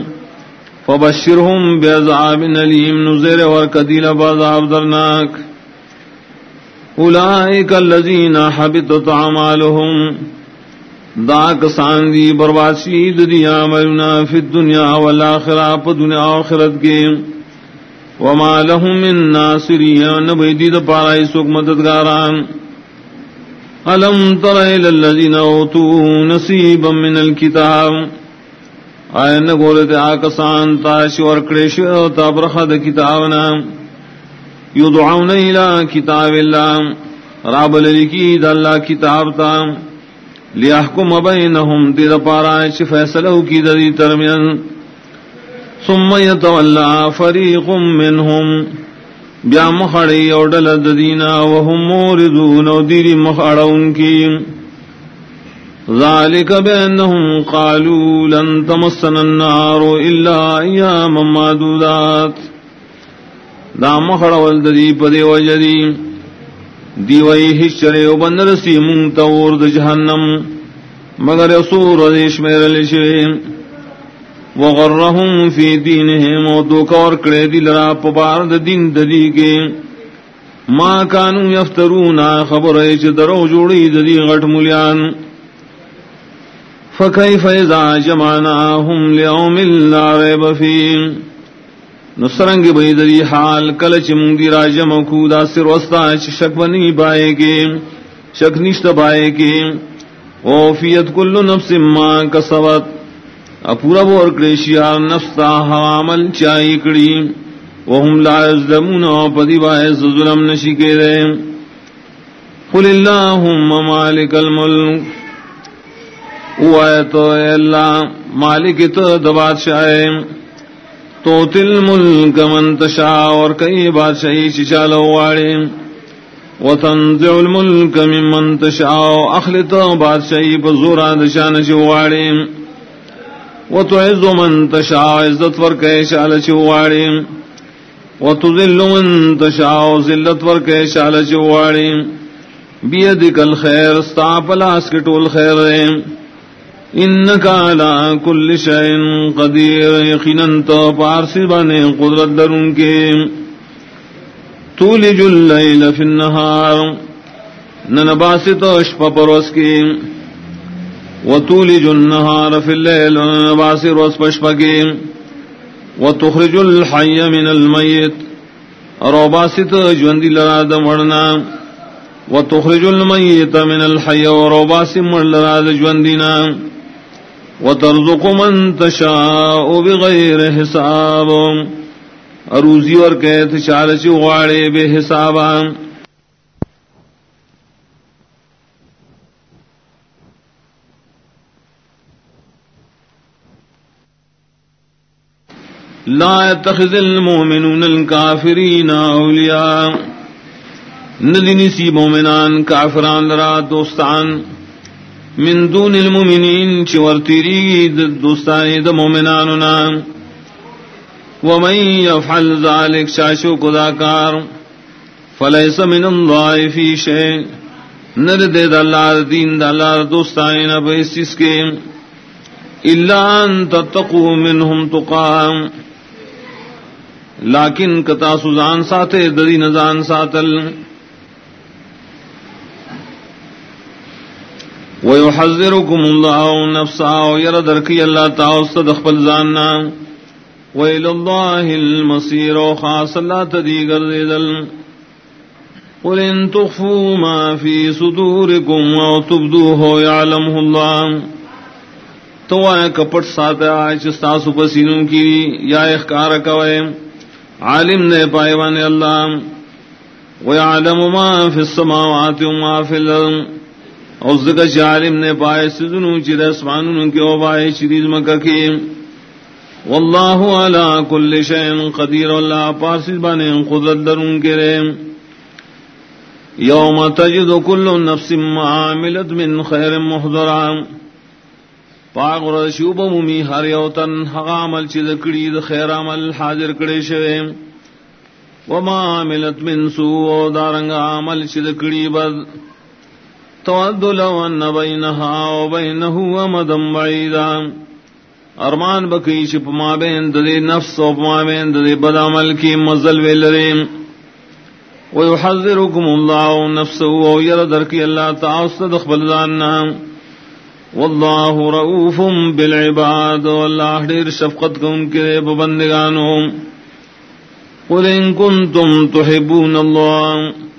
فبشرهم بعذاب نليم نزر وكديل بعذاب درناك اولئك الذين حبطت اعمالهم دا کسان دی بربادی دنیا مرنا فی دنیا والآخرہ پا دنیا آخرت کے۔ وما لهم من ناصرین نبیدی دا پارائی سوک مددگاران۔ علم تر الى الذین اوتو نصیبا من الكتاب آئے نگولت آکسان تاشی ورکڑیش تا برخد کتابنا۔ یدعون الى کتاب اللہ۔ راب للکی دا اللہ کتاب تام لیحکم بینہم دید پارا چھ فیصلہ کی دی ترمین۔ ثم یتولا فریق منہم بیا مخڑی او ڈلد دینا، وهم موردون او دیری مخڑون کی۔ ذالک بینہم قالوا لن تمسن النار الا ایاما مادودات دا مخڑول دی پدی وجدیم دیوئی ہشرے و بندرسی منتور د جہنم، مگر اصور دیش میرے لشوے وغرهم فی دینہم و دوکور کرے دل را پبار دین دلی کے ما کانو یفترون خبر ایچ درو جوڑی دلی غٹ ملیان فکیف اذا جمعناهم لیوم لا ریب فیم نسرنگ بھئی دری حال، کل چمنگ دی راجم کو، دا سر وستا شک بنی بائے گے شک نشت بائے گے او فیت کل نفس ما کسبت اپورا بور کریشیا نفسا حوامل چائی کڑی۔ وهم لا یظلمون پدی بائے ظلم نشی کے رہے قل اللہم مالک الملک۔ او آئے تو اے اللہ، مالک تو دبات شاہے تو تل ملک منتشا اور کئی بادشاہی چچالو واڑے۔ وتنزع الملك ممن تشاء اخلط بادشاہی بزورا دشان چواڑے وتعز من تشاء، عزت ور کے شال چواڑے وتذل من تشاء، ذلت ور کے شال چواڑے بيدك الخير استعفل اسكت الخير انکا علا کل شئن قدیر یقیناً تو پارسی بنے قدرت درون کے تولج اللیل فی النہار ننباسط اشپا پروس کی وتولج النهار في الليل ونباسط اشپا کی وتخرج الحي من الميت. روباسط جوندی لراد مرنا. وتخرج الميت من الحي وروباسط مر لراد جوندینا وترزق من تشاء بغير حساب. اروزی اور کہت چالچ غاڑے بے حساب لا يتخذ المؤمنون الكافرين اولیاء ندنی سی مومنان کافران لرا دوستان. من دون المؤمنين المؤمنین چور تیری دوستانی دا مومناننا ومن يفعل ذلك شاشو کداکار. فلیس من اللہ فی شے. نر دے دا اللہ دین دا اللہ دوستانی نبیس اس کے. اللہ ان تتقو منہم تقام. لیکن کتا سزان ساتے، ددی نزان ساتل. ويحذركم الله نفسا ويردركي الله تعالى صدق زاننا وإلى الله المصير وخاص الله تديقر ذل قل إن تخفوا ما في صدوركم وتبدوه يعلمه الله تو آئے کپٹ ساتھ آئے چستا سپسینوں کی، یا اخکار کوئے۔ عالم نے پائے وانے اللہ۔ وَيَعْلَمُ مَا فِي السَّمَاوَاتِ وَمَا فِي الْأَرْضِ۔ اور ذکر عالم نے پائے سدنو چر اسمان کے اوبائے شریز مکہ کی واللہ علا کل شین قدیر اللہ پارسی بانے قدرت درون کے رے۔ یوم تجد کل نفس عاملت من خیر محضرام پاک رشوب ممی ہر یوتن حق عمل چیز کڑی خیر عمل حاضر کڑے شوے۔ وما عملت من سوء دارنگ عمل چیز کڑی بد۔ تود لو ان بینها و بینه امدم بعیدا۔ ارمان بکی چپ ما بین ددی نفس و ما بین ددی بد عمل کی مزل ویلرین ويحذركم الله نفسه ويرى کی الله تعالى صدق بلدان والله رؤوف بالعباد والله دير شفقت كم کے بندگانوں قل ان كنتم تحبون الله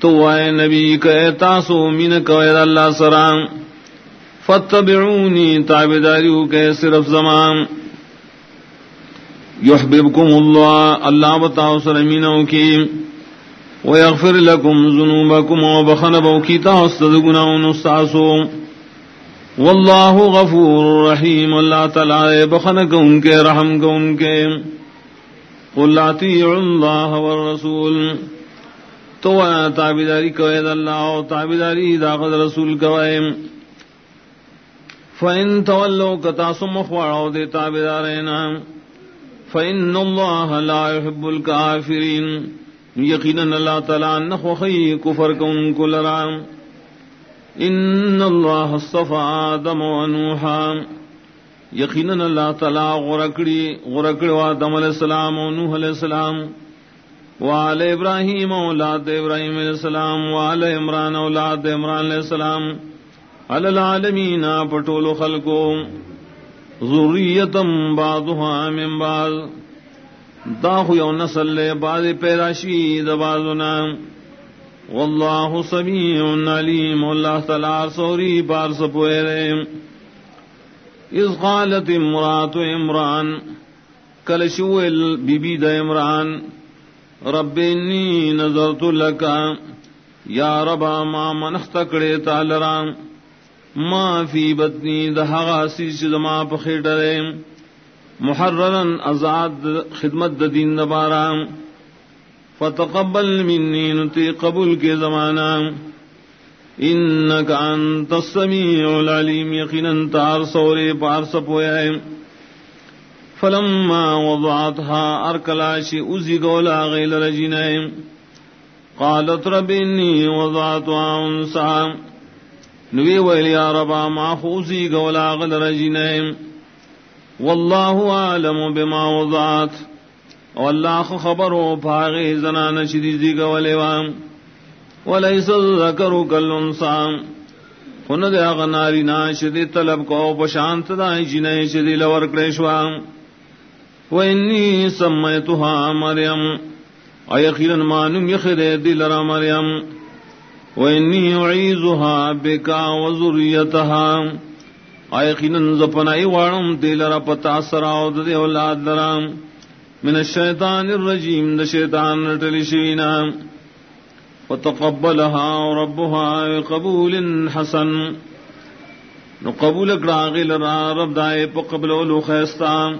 تو اے نبی کہ تاسو مین کوئے اللہ سرام فتبعونی تابداریو کہ صرف زمان۔ یحببکم اللہ اللہ بتاو سرمینو کی۔ ویغفر لکم ذنوبکم وبخنبو کی تاستد گناون استاسو واللہ غفور رحیم، اللہ تعالی بخن کو ان کے، رحم کو ان کے۔ قل اطیعوا اللہ والرسول۔ تو تابیداری کوئے اللہ او تابیداری داغد رسول کوئے۔ فإن تولوا كتاسم خواڑو دے تابدارنا فإن الله لا يحب الكافرين۔ يقينا الله تعالى نخوخي كفر كون كل رام إن الله اصطفى آدم ونوحا يقينا الله تعالى غرقري غرقري وآدم عليه السلام ونوح عليه السلام۔ وال ابراہیم اولاد ابراہیم علیہ السلام وال عمران اولاد عمران علیہ السلام العالمین پٹول خلقو، ذریتم بعضها من بعض، داخو یو نسل لے بعض پیداشی دبازنا واللہ سمیع علیم واللہ تعالی سوری بار سپوئے رے اذ قالت امرات عمران کلشوئل بی بی دا عمران رب انی نظرت لکا یا ربا ما منخت کڑے تالرام ما فی بطنی دہغا سیچ دما پخیٹرے محررن ازاد خدمت دین دبارام فتقبل منی، نتی قبول کے زمانہ. انکا انت السمیع العلیم، یقینا تار سورے پار سپویا فلما وضعتها ارکلاشی ازی گولا غیل رجینائم قالت رب انی وضعتها انسا نوی ویل یا ربا ما خوزی گولا غل رجنیم واللہ عالم بما وضعت. واللہ خبرو پاغی زنان شدیدی گولی وام ولیس الذکر کلنسام خند اغناری ناشدی طلب کو پشانت دائی جنائی شدی لور کریشوام وانی سمیتها مریم ایخیرن مانم یخد دل را مریم. وانی اعیزها بکا وزریتها ایخیرن زپنائی وارم دل را پتا سراؤد دی اولاد درام من الشیطان الرجیم، دا شیطان رٹلی شوینا فتقبلها ربها قبول حسن. نو قبول اکڑاغی لرا رب دائے پا قبل اولو خیستان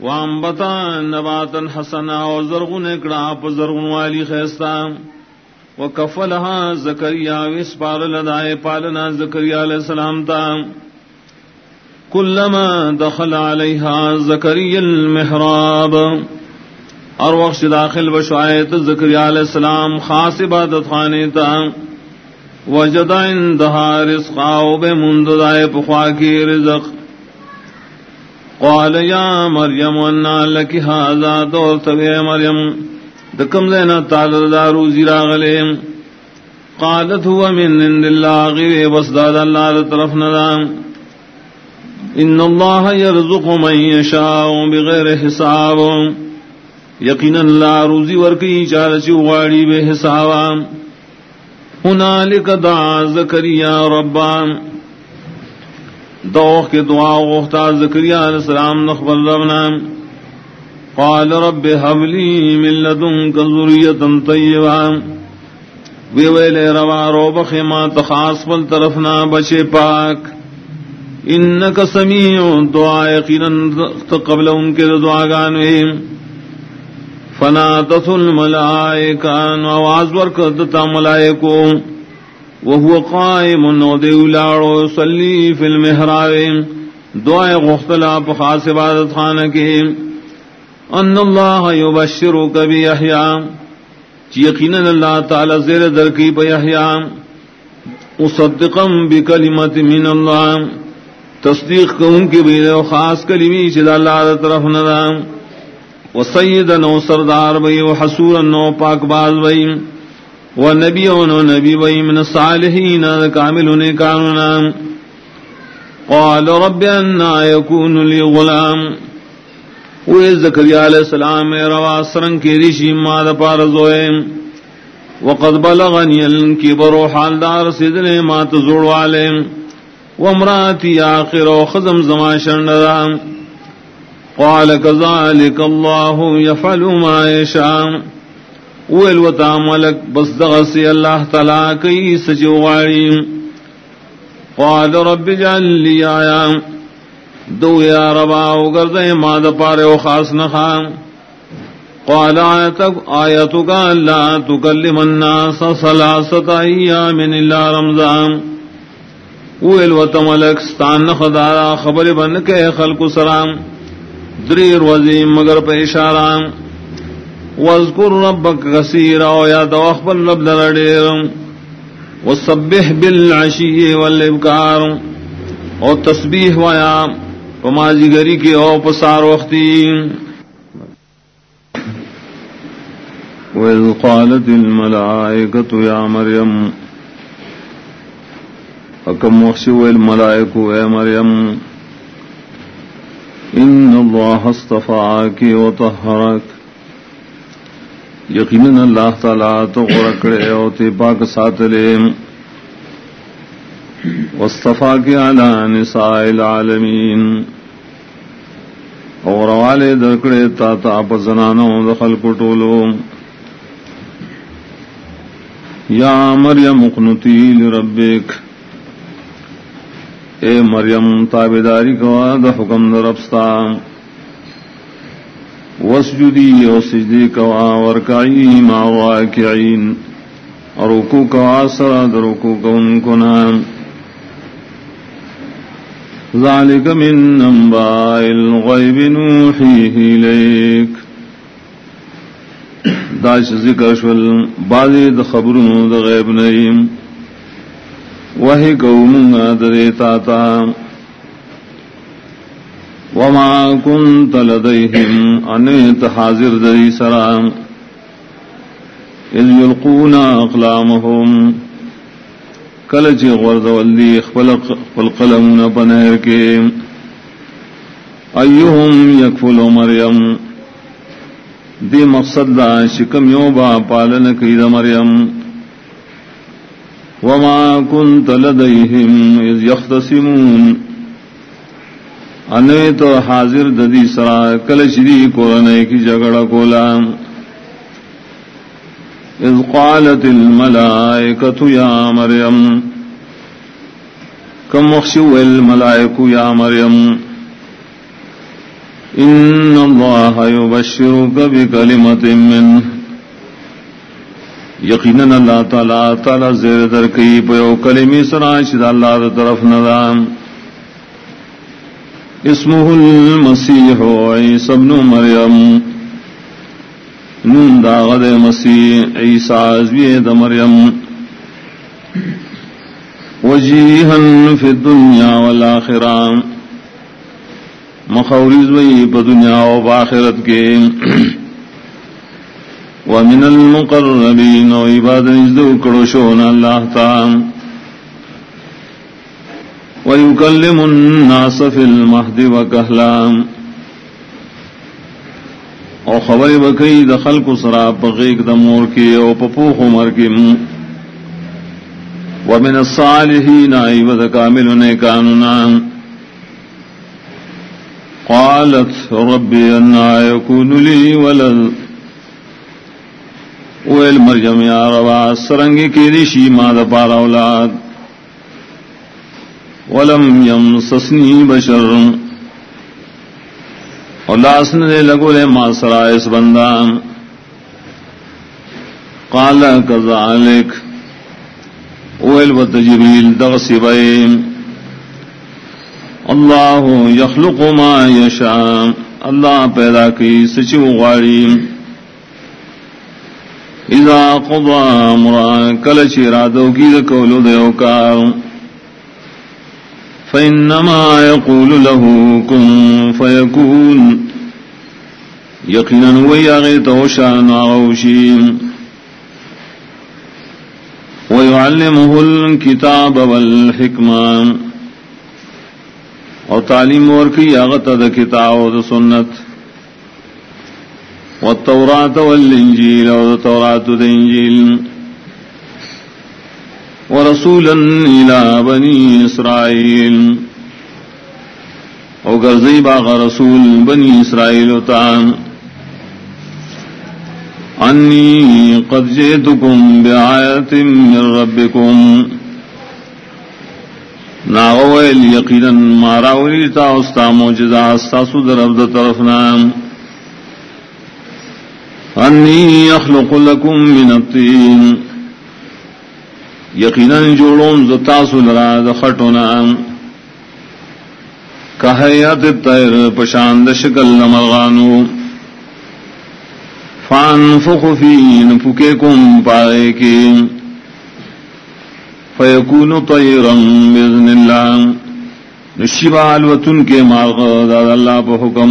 وام بتا نباتن حسنا اور زرغن اکڑا پ زرغن والی خیستا و کفلها زکریا وس پار لدائے پالنا زکریا علیہ السلام تا۔ کلما دخل علیها زکریا المحراب۔ اور وقت داخل بشعایت زکریا علیہ السلام خاص عبادت خانے تا۔ وجد عندها رزقا و بے منددائے پخوا کی رزق۔ قال يا مريم وانا لك هذا دور تبي مريم دكم زينا تعالى دارو زيرا غليم قالت هو من عند الله غير بصداد الله طرف ندام ان الله يرزق من يشاء بغير حساب۔ يقينا لا روزي وركي چار چ واڑی بے حساب۔ هنالك دعا زكريا ربان دوخ کے دعا غفتا زکریا علیہ السلام نخبر ربنا قال رب حبلی من لدنک ذریتا طیبا وی ویلے روا رو بخی ما تخاص پل طرفنا بچے پاک۔ انکا سمیع دعا یقینا قبل ان کے دعا گانوی فناتت الملائکان آواز ورکدتا ملائکو وهو قائم نو دیو لاړو صلی فی المحراب. دعا غختلا په خاص عبادت خانه کې ان الله یبشرک بیحیا جی یقینا الله تعالی زیر در کی په یحیا مصدقا بکلمت من الله تصدیق کون کی بھی خاص کلمی چې الله طرف نه ده وسیدن و سردار وی وحسورا نو پاک باز وی و نبی و نبی وی من صالحین کامل نے کانونا قال رب انا یکون لی غلام. وی زکریہ علیہ السلام روا سرن کی ریشی ماد پارزوئے وقد بلغنی الانکبر و حال دار سیدنے ما تزوڑ والے وامراتی آخر و خزم زما شرندا قال كذلك الله يفعل ما يشاء. ویل وتا ملک، بس دغسی اللہ تعالی کئی سچو غاری. قال رب جعل لی آیا. دو یا ربا وگرد ما دا پارے و خاص نخام قال آیتک اللہ تکلم الناس سلاست ایام اللہ رمضان. ویل وتا ملک، ستان خدارا خبر بن کے خلق سرام. دریر وزیم مگر پہ اشارام واذکر ربک کثیرا و یا توخبل رب لرڈیر وسبح بالعشی والابکار. او تسبیح ویا پمازی گری کی او پسار وقتی
وَإِذْ قَالَتِ الْمَلَائِكَةُ يَا مَرْيَمُ حکم وخشو الملائکو اے مریم ان اللہ اصطفاکی و طہرک یقیناً اللہ تعالیٰ تو غرکڑے او تے پاک ساتھ لے۔ وصطفا کے علی نساء العالمین۔ اور والے درکڑے تا تا پزنانوں دخل کٹولو یا مریم اقنتی لربک۔ اے مریم تابداری کوا دا حکم در ابستان وسجدی او سجدی کوا ورکعی ما واکعین اور رکو کوا سرا در رکو کون کنا ذالک من انباء الغیب نوحیه لیک داش ذکر شول، بعضی د خبرونو د غیب نیم وہی گوم درے تا۔ وما كنت لديهم. انت حاضر دری سرام اذ يلقون اقلامهم کلچ غرد والدی خلق القلم بنہر کے ایہم یکفل مریم دی مقصد دا شکم یو پالن کی دا مریم وما كنت لديهم اذ يختصمون. انوی تو حاضر ددی سرا، کل شری قرآن کی جگڑا کولا۔ اذ قالت الملائکة یا مریم۔ کم مخشو الملائکو یا مریم۔ ان اللہ یبشرک بکلمت منہ یقینا اللہ تعالی تعالی زیر در کی پیو کلمی سراش دا اللہ دا طرف ندام اسمه المسیح عیسی ابن مریم نون دا غد مسیح عیسی ازوی دا مریم وجیہا فی الدنیا والآخرام مخوریز وی پا دنیا و آخرت کے ومن المقربين وعباد نجدو كروشون الله تعالى. ويكلم الناس في المهد وكهلا. او خبر بکئی دخل کو سرا پغیق دمور کی او پپوخ عمر کی ومن الصالحین ایوہ کامل نیکاننا قالت ربی انا یکون لی ولد. ویل مرجم یا روا سرنگی کی ریشی ما دا پارا اولاد. ولم یم سسنی بشر اولاسن دے لگو لے ما سرائس بندان قال کذالک ویل و تجبیل دغسی بیم اللہ یخلق ما یشام اللہ پیدا کی سچو غاریم اذا قضا امرا کل چرادو کی کولو دیو کار فانما يقول له كن فيكون. یقینا وی اغیت وشان ويعلمه الكتاب والحكمة. اور تعلیم اور کی اغت د کتاب و سنت والتوراة والإنجيل والتوراة والإنجيل. ورسولا إلى بني إسرائيل. وقرزي باغ رسول بني إسرائيل تعالى انی قد جئتكم بآیت من ربكم ناغویل یقینا ماراولی تا استا موجزہ استاسو در عبد طرفنا. انی اخلق لکم من الطین. یقینا جوڑون زتاسو لرا دخٹونا کہیت الطیر پشاند شکل نمرغانو. فانفخ فین فکیکم پائے کی فیکون طیرا بزن اللہ. نشیبال وطن کے مارغ داد اللہ پا حکم.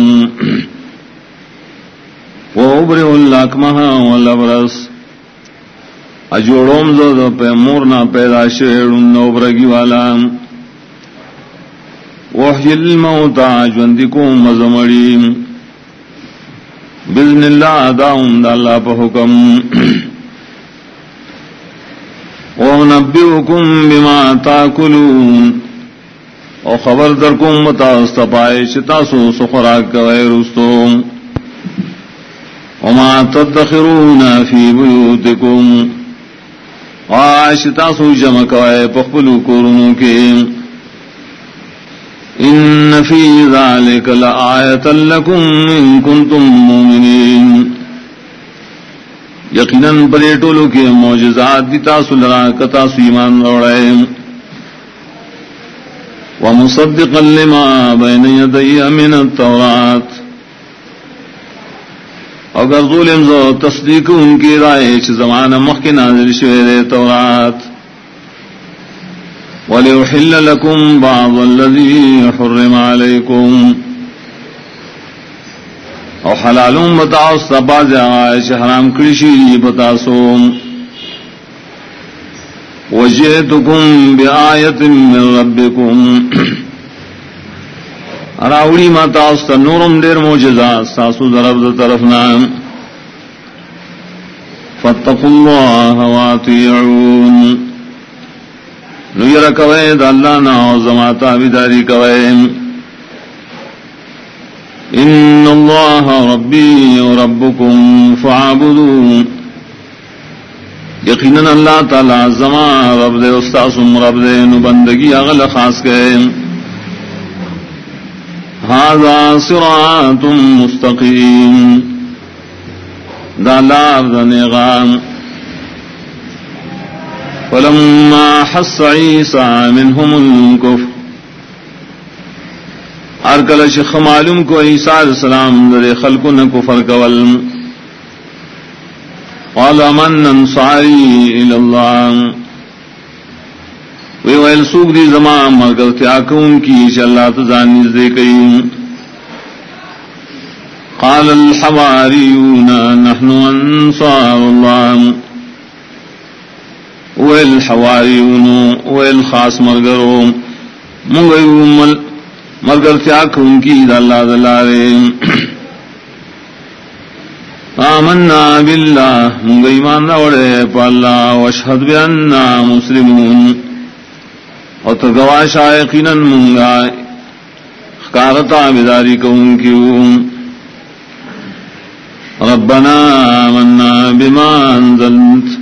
وبر اللاکمہ والابرس اجوڑوم زو زو پہ مورنا پیدا شیڑ نوبرگی والا وحی الموتا جوندکو مزمڑی بزن اللہ داؤن دا اللہ پہ حکم وَنَبِّئُكُمْ بِمَا تَاكُلُونَ او خبر درکم متاستپائے شتاسو سخراک غیر استوم وما تدخرون في بيوتكم وعاشتا سو جمع کوئے پخبلو کورنو کے۔ ان في ذلك لآية لكم ان كنتم مؤمنين یقیناً پریٹولو کے موجزات دی تاسو لرا کتا سو ایمان روڑے ومصدقا لما بين يدي من التوراة اگر ظلم زو، تصدیق ان کی رائے چ زمان مخ کے نازل شویر تورات. وليحل لكم بعض الذي حرم عليكم. او حلالون بتاؤ سبا جائش حرام کرشی جی بتاسو وجئتكم بآية من ربكم. اراوڑی ماتا اس نورم دیر موجزا ساسو درب طرف نام فتقوا الله واطيعون نیر کوئے دا اللہ نا زماتا بیداری کوئے. ان اللہ ربی و ربکم فعبدون. یقینا اللہ تعالی زمان رب دے، استاسم رب دے نبندگی اغل خاص گئے هذا صراط مستقیم دا لار دا نغام. فلما حس عيسى منهم الكفر. ارکل شخ معلوم کو عیسیٰ علیہ السلام در خلق نہ کفر کول. قال من انصاری الاللہ وی ویل، سوک دی زمان مگر تیاکون کی چا اللہ تزان نزدے کئی قال الحواریون نحن انصار اللہ. ویل حواریون، ویل خاص مرگرو. منگیو مل مرگر تیاک ان کی دا اللہ دلارے. آمنا باللہ منگا ایمان روڑے پا اللہ، واشہد بیاننا مسلمون. اور تو گواش آئے قینن منگا خکارتا بداری کون کیوں؟ ربنا آمنا بما انزلت۔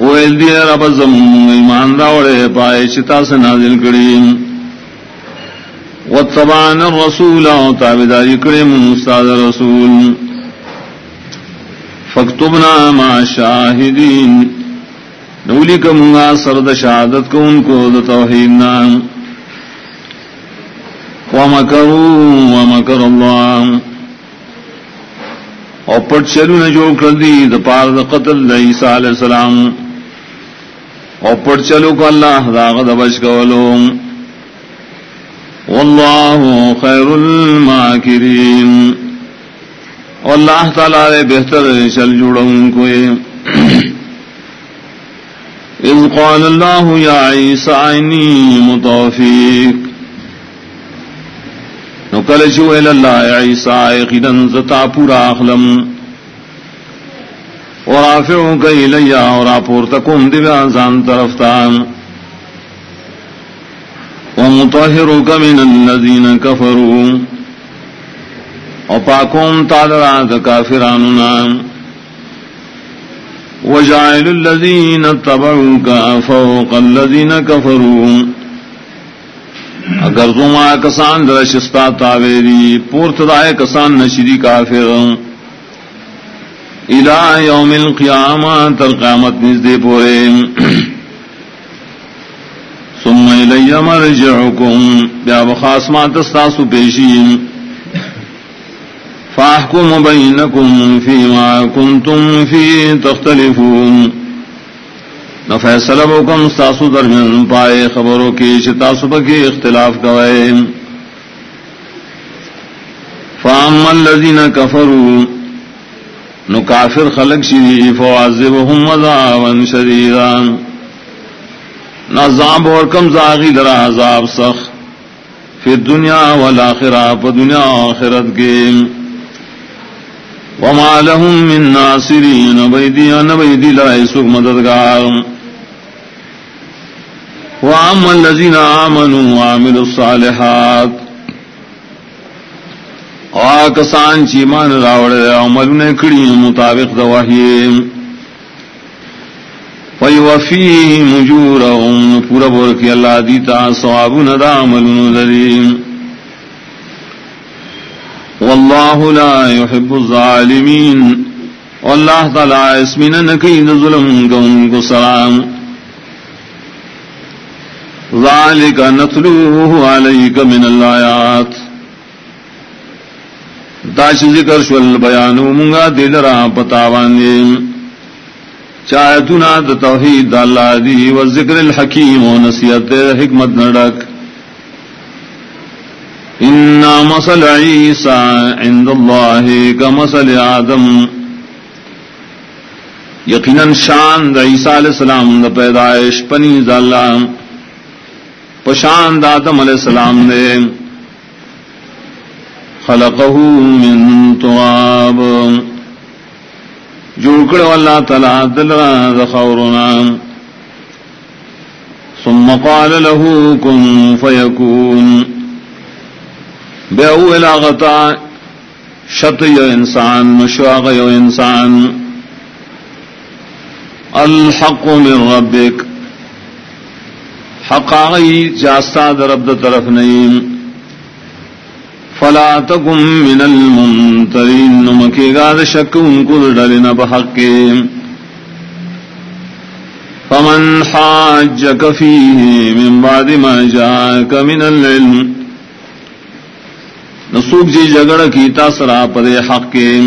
ویل دیا رب زمون ایمان راوڑے، پائے چتا سے نازل کریم واتبعنا الرسول، او وتابداري كريم استاذ الرسول فاكتبنا مع الشاهدين نولك منغا سرد شہادت کو شهادت كون كود توحيدنا ومكروا ومكر الله۔ اور پٹ چلو نے جو کر دی دا پار دا قتل دا عیسیٰ علیہ السلام۔ اور پٹ چلو کو اللہ داغ دا بچ کولو۔ واللہ خیر الماکرین اللہ تعالی بہتر چل جڑوں کو۔ اذ قال الله اللہ یا عیسیٰ انی متوفیق نکل چوئل اللہ عیسیٰ قیدن زتا پورا اخلم. اور آفعوں کا الیا اور آپور تکم دیوان زان طرفتان ومطهرك من الذين كفروا. وپاكم تعالى كافراننا وجعل الذين اتبعوك فوق الذين كفروا. اگر تم آ کسان درشستا تاویری پورت دائے کسان نشری کافر. الى یوم القیامہ تر قیامت نزدے پورے. ثم الی مرجعکم، بیا بخاسمات استاسو پیشیم فاحکم بینکم فیما کنتم فی تختلفون. نفیصل بکم استاسو درمیان پائے خبروں کی شتاسو بکی اختلاف کوئے. فاما الذین کفروا، نو کافر خلق شریف وعذبهم عذابا شدیدان نظام اور کم زاغی درا عذاب سخ پھر دنیا والا خراب دنیا آخرت کے. وما لهم من ناصرین بیدیا نبیدی لائے سکھ مددگار. وعم الذین آمنوا وعملوا الصالحات آکسان چیمان راوڑے عمل نے کڑی مطابق دواہیم وفی مجور پورا بور کی اللہ دیتا سواب ندام الدیم واللہ لا يحب الظالمین. واللہ تعالی اسمین نکید ظلم کون کو سلام. ذالک نتلوه علیک من الآیات. داش ذکر شول بیانو منگا دل را پتاوان دیم چاہتنا دا توحید دا اللہ دی و ذکر الحکیم و نصیحت حکمت نڈک. انا مسل عیسیٰ عند اللہ کا مسل آدم. یقیناً شان دا عیسیٰ علیہ السلام دا پیدائش، پنی دا اللہ پشان دا آدم علیہ السلام دے. خلقہ من تواب جوڑ اللہ تعالی دلرا دخورنا ثم قال له كن فيكون بأو الاغتا شط یو انسان مشواغ یو انسان. الحق من ربك حق آغی جاستا در رب طرف نہیں فلا تکم من المنترین. نمکی گاد شک ان کو ڈرنا بحق فمن حاجک فیه من بعد ما جاک من العلم. نسوک جی جگڑ کی تاثرا پدے حق کے۔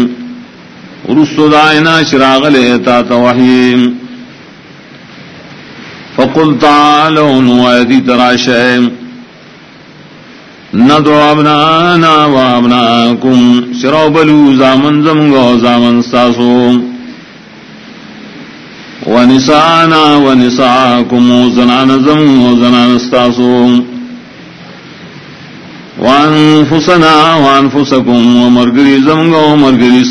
رسو دائنا چراغ لیتا توحیم فقل تعالوا نوائدی تراشیم ندعو ابنانا و ابناکم۔ شراو بلو زامن زمگو زامن ساسو۔ و نسانا و نساکم و زنان زمگو زنان ستاسو و انفسنا و انفسکم و مرگری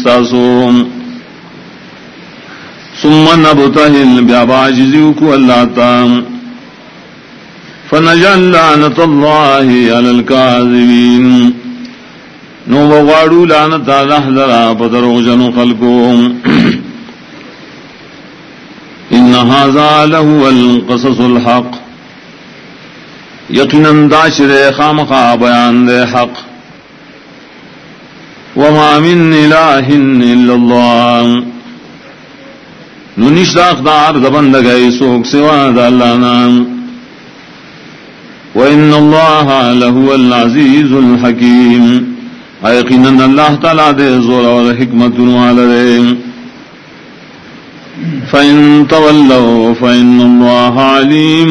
ثم نبتهل بیاباجزیو کو اللہ فنجعل لعنت الله على الكاذبين نو وغاڑو لعنت اللہ ذرا بدرو جنو خلقهم [CLEARS THROAT] ان هذا له القصص الحق. یقینا داشر خام خا بیان دے حق. وما من الہ الا اللہ. نو نشداق دار دبند گئی سوک سوا دا اللہ نام. وإن الله لهو العزيز الحكيم أيقنا الله تعالى دي زور وحكمة على فإن تولوا فإن الله عليم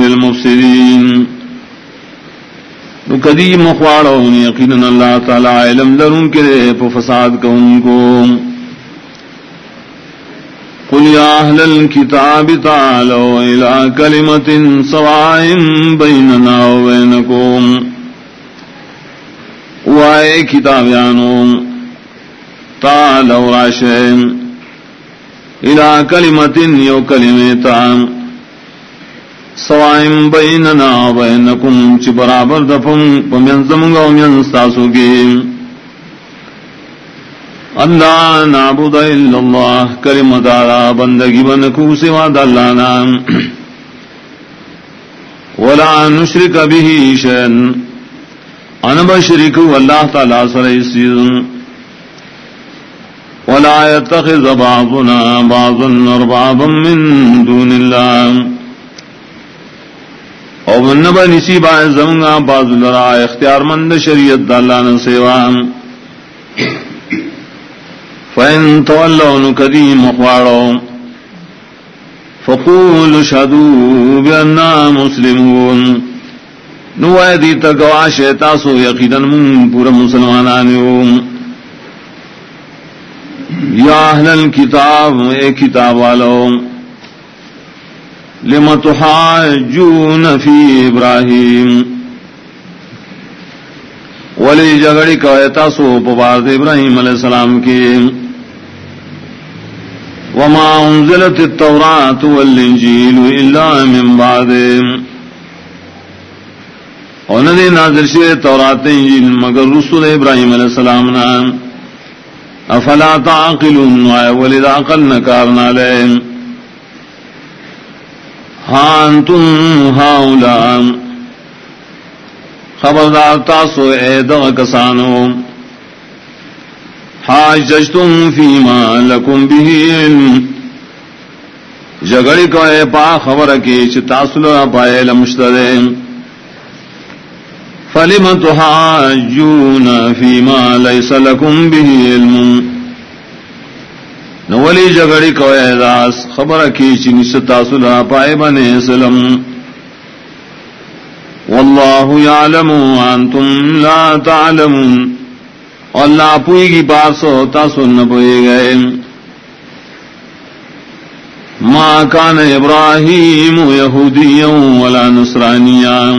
بالمفسدين. کدی مخواڑوں یقینا اللہ تعالی علم لرون کے فساد کو ان کو۔ قل يا أهل الكتاب تعالوا إلى كلمة سواء بيننا وبينكم وآي كتابيانو تعالوا راشين إلى كلمة يو كلمة سواء بيننا وبينكم چی برابر دفن ومن زمگا ومن ستاسو اللہ نابود الا اللہ کرم دارا، بندگی بنکو سوا داللہ نام ولا نشرک به شن ان بشرک اللہ تعالی سر سیزن ولا يتخذ بعضنا بعضا اربابا من دون الله او من نبا نسیبا زمگا بعض لرا اختیار مند شریعت داللہ نسیوان فإن تولوا نكديم مخوارو فقول شهدوا بأننا مسلمون۔ نوائے دی تگواش تاسو یقینا من پورا مسلمانانیو یا اہل الكتاب اے کتاب والو۔ لم تحاجون فی ابراہیم ولی جگڑی کو تاسو پبار ابراہیم علیہ السلام کی. وما أنزلت التوراة والإنجيل إلا من بعد. وندي نازل شيء التوراة إنجيل مگر رسول إبراهيم عليه السلام نام أفلا تعقلون؟ ولد عقلنا كارنا لهم ها أنتم هؤلاء. خبردار تاسو، اے دغ کسانو. حاججتم فیما لکم به علم. جگڑی کو اے پا خبر کی چتاسل پائے لمشترے فلم تحاجون فیما لیس لکم به علم؟
نولی جگڑی کو احداس خبر کی چنی ستا سلا پائے بنے سلم. واللہ یعلم وانتم لا تعلمون اللہ پوئی کی بات سو تاسو نہ پوئے گئے. ما کان ابراہیم یہودیوں ولا نصرانیاں.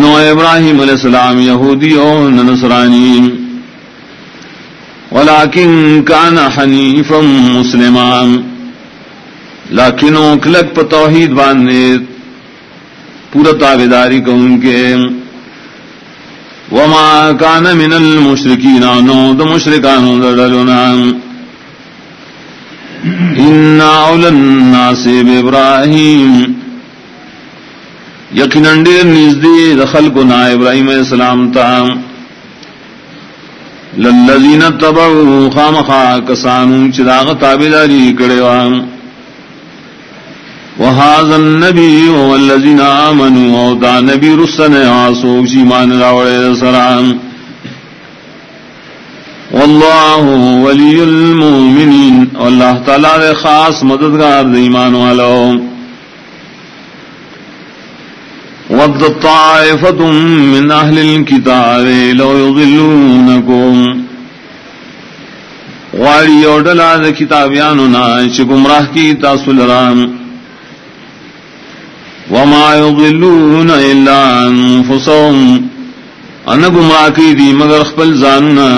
نو ابراہیم علیہ السلام یہودیوں نصرانیوں ولكن كان حنيفا مسلما. لیکن کلک پ توحید باندھے پورا تابیداری کو ان کے۔ وما كان من المشركين، نو د مشرکان دلنا ان اول الناس بابراهيم یقینا ډیر نږدې د خلکو نا ابراهيم السلام ته۔ للذین تبعوا خامخا کسانو چراغ تابداری کڑیوان وهذا النبي والذين آمنوا ودا نبی رسن آسوک شیمان راوڑے سران. والله ولی المؤمنین واللہ تعالی خاص مددگار دیمان والوں ود طائفة من أهل الكتاب لو يضلونكم غاری او ڈلا د کتابیانو نا چې گمراه کی تاسو لرام. وما يضلون الا انفسهم ان گمراه کی دی مگر خپل ځاننا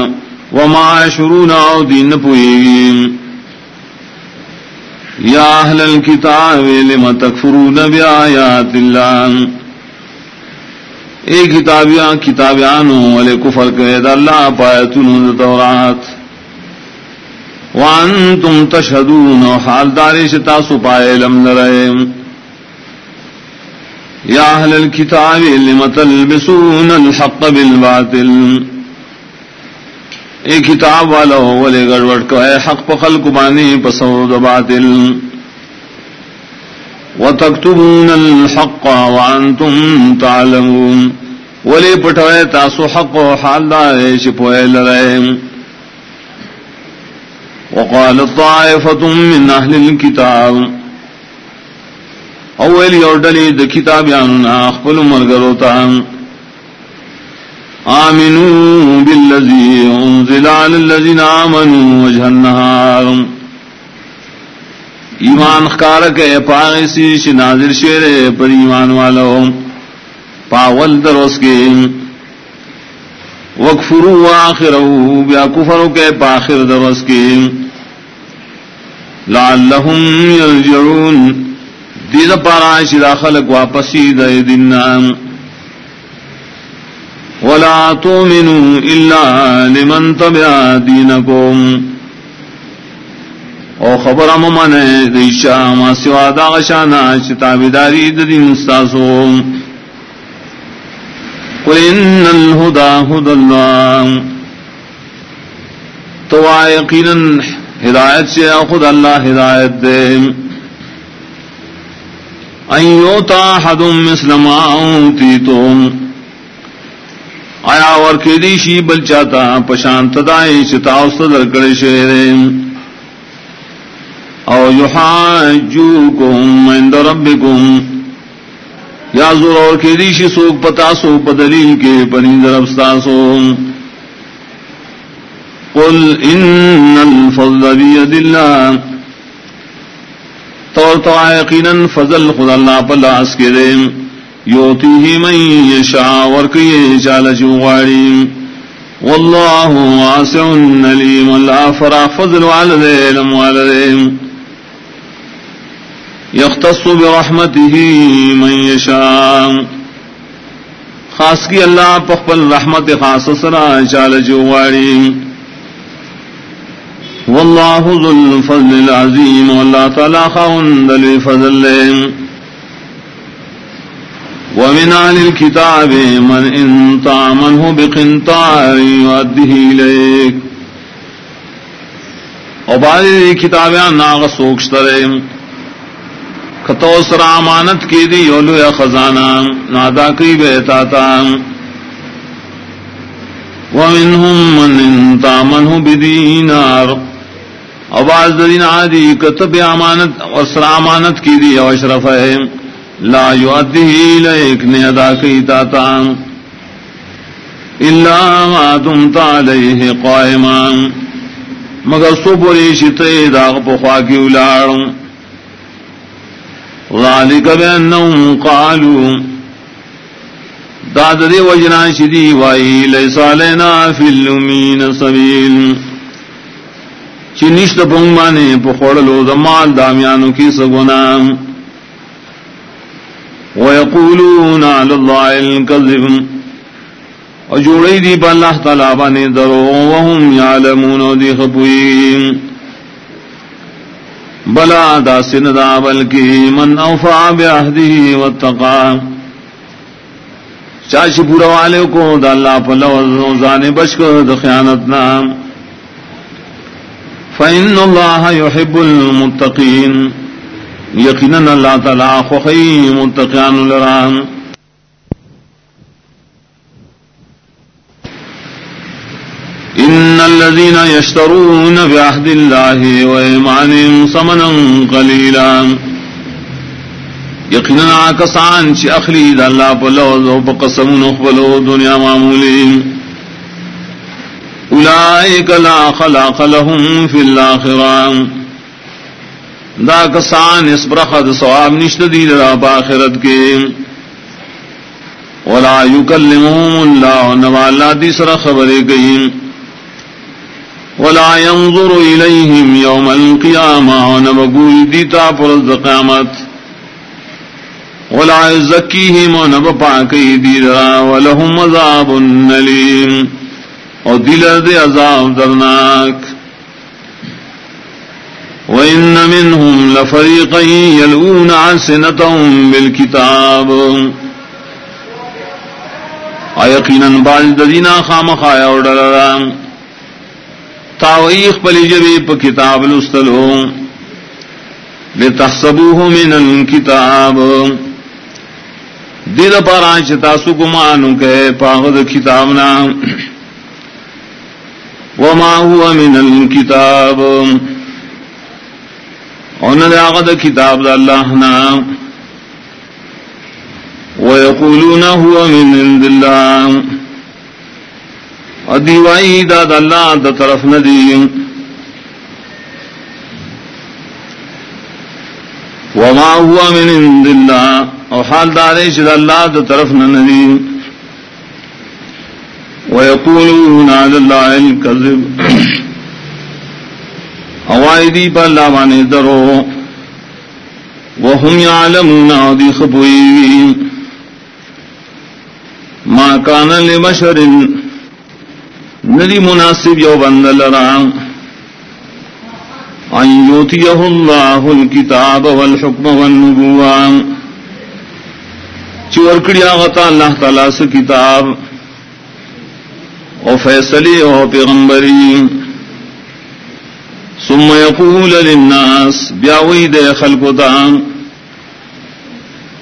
وما شرون او دین پوئی یا اهل الكتاب لم تکفرون بیاات الله اے کتابیاں کتابیانو والے کفر کرے دا اللہ پایتون تورات. وان تم تشہدون، حال داری شتا سپائے لم نرائے یا اہل الكتاب لم تلبسون الحق بالباطل. اے کتاب والا ہو والے گڑوڑ کو، اے حق پخل کبانی پسور باطل. وتكتبون الحق وانتم تعلمون. ولي پټوي تاسو حق او حال دا چې په وقال الطائفة من أهل الكتاب. اول يوردلي د کتاب یاننا خپل مرګروتا آمنوا بالذي انزل على الذين آمنوا وجه النهار ایمان خکار کے پاگی سی نازر شیر پر ایمان والو پاول دروس کے۔ وکفرو آخر بیا کفرو کے پاخر دروس کے۔ لعلہم یرجعون۔ دید پارا شدا خلق واپسی دے دننا ولا تومنوا الا لمن تبع دینکم او خبر امن دیشا ما سوا دا شانا چتابداری دین استاسو قل ان الهدى هدى الله. تو یقینا ہدایت سے خود اللہ ہدایت دے. ایوتا حدم مسلم تی تو آیا اور کے دیشی بل چاہتا پشانت دائی چتا صدر کڑے شیرے او یحاجوکم عند ربکم. یا زور اور کے دیشی سوک پتا سو پدلیل کے پنی دربستاسو قل ان الفضل بید اللہ. طور تو یقینا فضل خدا اللہ پلاس کے دے. یوتی ہی من یشاء ورکی چال چوغاری واللہ واسع علیم اللہ فرا فضل والدے علم والدے یختص برحمته من یشاء. خاص کی اللہ پخپل رحمت خاص سرا چال جو واری واللہ ذو الفضل العظیم. واللہ تعالی خاون دل فضل ومن آل الكتاب من ان طامنه بقنطار يؤديه إليك وبعد کتابیاں ناغ سوکشترے کتو سرا امانت کی دی یولو یا خزانہ، نادا کی بیتا تا ومنهم من انتا منه بدینار۔ آواز دین عادی کتب امانت اور سر امانت کی دی او اشرف ہے۔ لا یؤدیہ لیک نے ادا کی تا تا الا ما دمت علیہ قائما۔ مگر سو بولی شتے داغ پخوا کی اولار۔ ذالک بینہم قالو داد دی وجنا شدی وائی، لیسا لینا فی اللمین سبیل. چی نشت پنگ بانے پخوڑلو دمال دامیانو کی سگونا. ویقولون علی اللہ الكذب اور جوڑی دی پا اللہ تعالیٰ بانے درو وهم یعلمون دی خبوئی بلا دا سن دا بلکی من اوفا بیاہدی واتقا۔ چاچی پورا والے کو، دا اللہ پلو لوز زانے بچ دا خیانت نام فإن الله يحب المتقين۔ يقينا الله تعالى خخي متقيان لرام إن الذين يشترون بعهد الله وإيمانهم ثمنا قليلا. يقينا كسان شي أخلي ذا الله بلوذ وبقسم نخبلو دنيا معمولين اولائک لا خلاق لهم فی الاخرام دا کسان اس برخد سواب نشت دی لرا باخرت کے. ولا یکلمهم اللہ نوالا دی سر خبرے گئی ولا ينظر الیہم یوم القیامہ ونبگوی دیتا پرز قیامت. ولا یزکیہم ونبپاکی دیرا ولهم عذاب نلیم اور دل عذاب درناک. وَإِنَّ مِنْهُمْ لَفَرِيقًا يَلْؤُونَ عَلْسِنَتَهُمْ بِالْكِتَابِ. آیقیناً باز ددینا خام خایا اور تاویخ پلی جبی پا کتاب لستلو. لتحسبوه من الكتاب. دل پارانچ تاسو کمانو کہ پاغد کتابنا. وما هو من الكتاب. ان داغد کتاب دا اللہ نا. ويقولون هو من عند الله ادیوائی دا دا اللہ دا طرف ندی۔ وما هو من عند الله او حال دارے چھ دا اللہ دا طرف ندی۔ ويقولون على الله الكذب اوائدی پر اللہ بانے درو۔ وهم يعلمون عدي خبوئی۔ ما كان لبشر ندی مناسب یو بند لرا ان يوتيه الله الكتاب والحكم والنبوان چور کڑیا غتا اللہ تعالی سے کتاب۔ او فیصلی او پیغمبری۔ ثم یقول للناس بیاوی دے خلق دان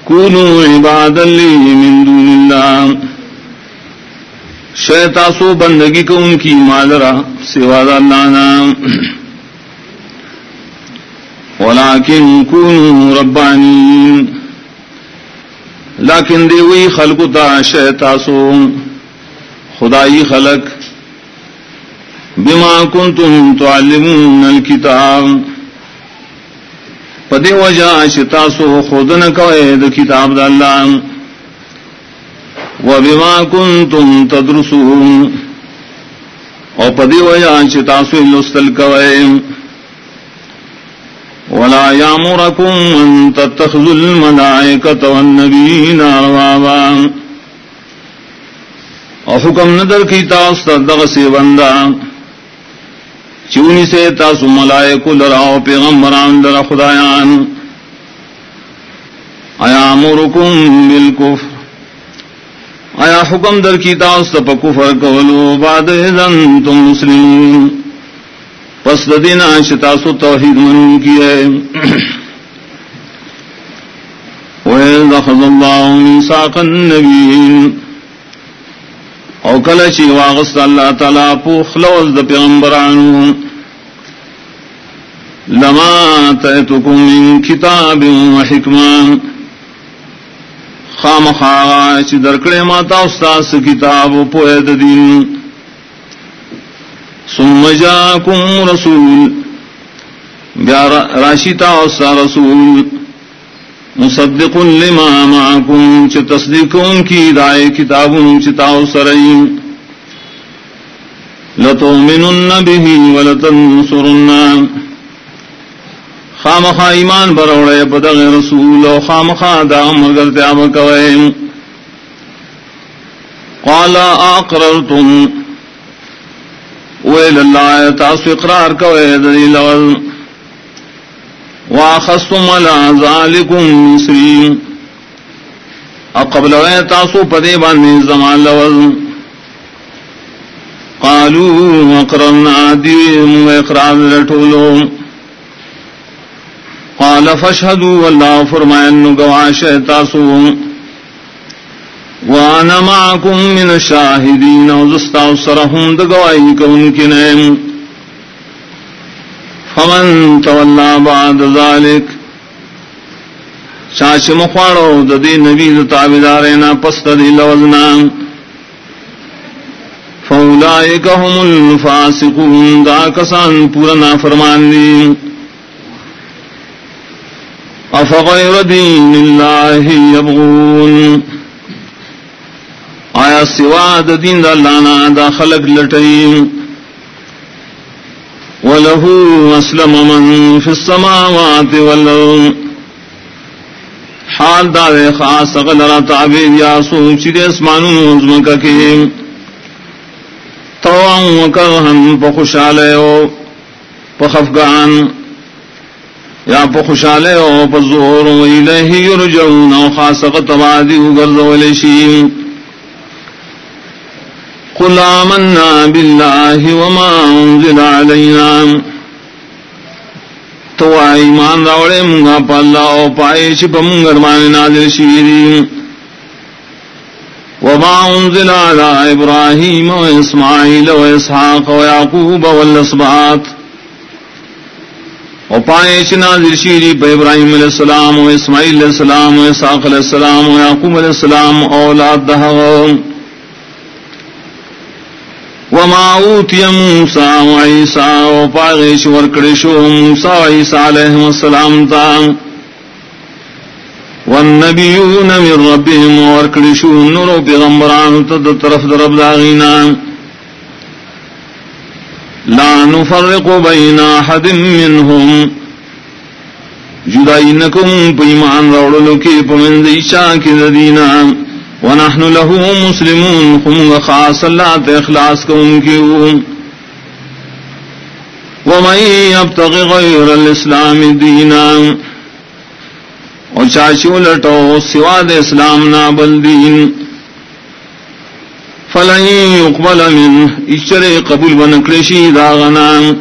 کونو عبادا لی من دون اللہ۔ شیطاسو بندگی کو ان کی مالرا سوا دا اللہ نام ولیکن کونو ربانین لیکن دیوی خلق تا شیطاسو۔ خدائی خلق۔ بما کنتم تعلمون الكتاب پدی وجہ شتاسو خودن کوئے دا کتاب دا اللہ۔ و بما کنتم تدرسون. او پدی ویا وجہ شتاسو لستل کوئے ولا يامركم أن تتخذوا الملائكة والنبيين أربابا اور حکم ندر کی تاس دغ سے بندہ. چونی سے تاسو ملائے کو لراؤ پیغمبران در خدایان. آیا مورکم بالکف آیا حکم در کی تاس تپ کفر کولو بعد اذن تم مسلمون؟ پس دین دینا شتاسو توحید من کی ہے وَإِذَا خَذَ اللَّهُ مِيثَاقَ النَّبِيِّينَ۔ او کل چی واغست اللہ تعالی پوخ لوز د پیغمبرانو۔
لما تأتكم من كتاب وحكمة خام خا چ درکڑے ماتا استاس کتاب پوید دین. ثم جاءكم رسول. راشتا استا رسول. مصدق لما معكم چ تصدیقون کی دائے کتابون کتابوں چتا سرئی لتؤمنن به ولتنصرن. خام خا ایمان بروڑے بدغ رسول و خام خا دا مگر تیاب کوئے۔ قال اقررتم۔ ویل اللہ تاسو اقرار کوئے دلیل واخستم علا ذالکم مصرین اقبل وے تاسو پدے باندې زمان لوز قالوا اقررنا دی اقرار لٹولو۔ قال فاشهدوا والله فرمائن گواش تاسو وانا معكم من الشاهدين وزستا سرهم دگوائی کون کنیم فمن تولى بعد ذلك چاچ مخواڑو ددی نبی تابدارینا پس دی لوزنا. فاولائک هم الفاسقون، دا کسان پورا فرمان دی افغیر دین اللہ یبغون آیا سوا دا دین دا لانا دا خلق لٹیم ولہو اسلم من فی السماوات والارض حال دا دے خاص غلرا تعبیر یا سوچی دے اسمانو نوزمکا کی. توان وکرہن پخشالے و پخفگان یا پا خوشالے او پا زور و الہی یرجعون، او خاصق تبادی اگرد ولیشیم قل آمنا باللہ وما انزل علینا۔ تو ایمان راوڑے منگا پا اللہ او پائے چپا منگر مانے نازل شیریم وما انزل على ابراہیم و اسماعیل و اسحاق و یعقوب والاسبات او پائے چنا درشیری پہ ابراہیم علیہ السلام و اسماعیل علیہ السلام و اساق علیہ السلام و یعقوب علیہ السلام اولاد دہغ وما اوتی موسیٰ و عیسیٰ و پاغیش ورکڑشو موسیٰ و عیسیٰ علیہ السلام تا والنبیون من ربهم ورکڑشو نورو پیغمبران تد طرف درب داغینا لا نفرق بین احد منهم. جدائی نکم پیمان روڑلو کی پمند ایشا دینا. ونحن له مسلمون، خم خاص اللہ تے اخلاص کو ان کی ومن يبتغ غیر الاسلام دینا. اور چاچو لٹو سواد اسلام نا بل دین. فلن يقبل من اشتر قبول بنکلشی داغنا.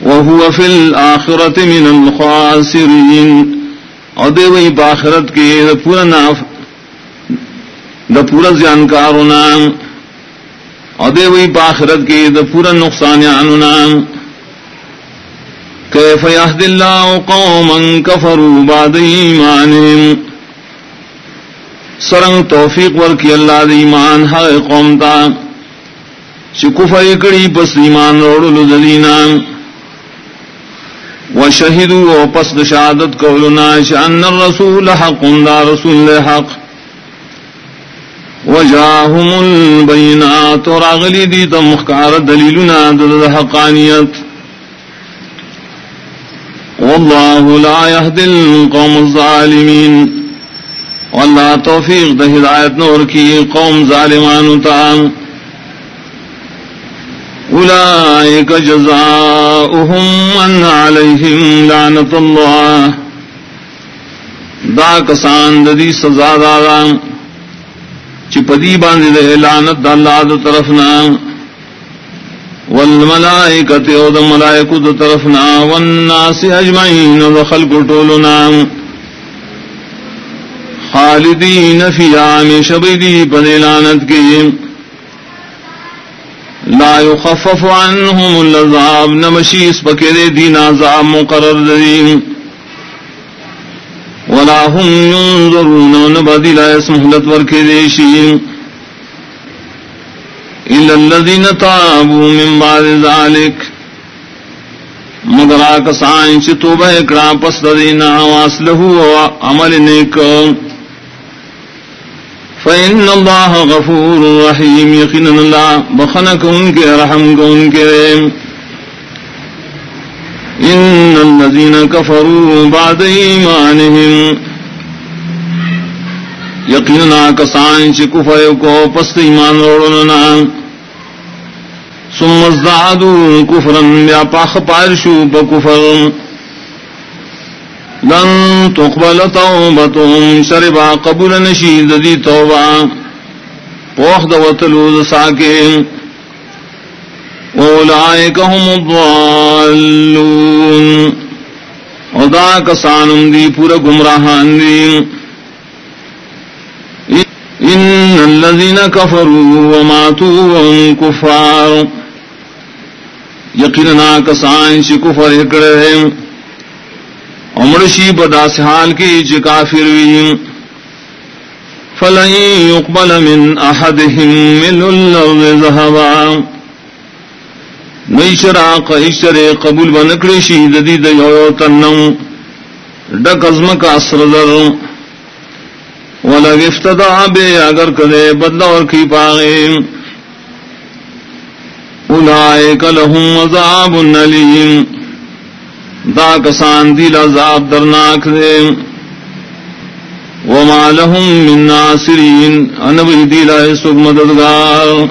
وهو في الآخرة من الخاسرين. اور دے وہی باخرت کے دا پورا ناف دا پورا زیانکارونا. اور دے وہی باخرت کے دا پورا نقصانیانونا. کیف یهد اللہ قوما کفروا بعد ایمانهم سرنگ توفیق ور کی اللہ دی ایمان ہے قوم تا. شکفر کڑی پس ایمان روڑ لدینا و شہدو و پس شہادت قولنا شان الرسول حق دا رسول حق. وجاہم البینات، اور اغلی دی تمخکار دلیلنا دل حقانیت. واللہ لا يهدي القوم الظالمين اللہ توفیق د ہدایت نور کی قوم ظالمان تام اولئک جزاؤہم ان علیہم لعنت اللہ دا کسان ددی سزا دادا چپدی باندھ دے لعنت دا اللہ دا طرفنا والملائکت او دا ملائکو دا طرفنا والناس اجمعین دا خلق طولنا خالدین فی عام شبیدی پدیلانت کی
لا يخفف عنهم العذاب نمشيس بكري دين عذاب مقرر دين ولا هم ينظرون نبدي لا يسمح لتور كريشين إلا الذين تابوا من بعد ذلك مگر آکسان چی توبہ اکڑا پس دینا واسلہو عمل نیکم فإن الله غفور رحيم. يقين الله بخنك انك رحمك انك إن الذين كفروا بعد إيمانهم. يقيننا كسان شكفا يكو إيمان روڑنا ثم ازدعدوا كفرا، بیا پاخ پارشو بكفر لن تقبل توبتهم شربا قبول نشید دی توبا پوخ دوتلو ساکے اولائک هم الضالون. ادا کسانم دی پورا گمراہان دی. ان الذين كفروا وماتوا وهم كفار یقینا کسان شی کفر کڑے امرشی بداس حال کی چ کافر وی فلن يقبل من احدهم من الارض ذهبا نیشرا قیشر قبول بنکڑی شی ددی دیو تنم، ڈک ازم کا اثر در۔ ولگ افتدا بے، اگر کدے بدلا اور کی پاگے اولائک لهم عذاب النلیم۔ دا کسان دی لذاب درناک دے۔ وما لهم من ناصرین انبی لائے سب مددگار۔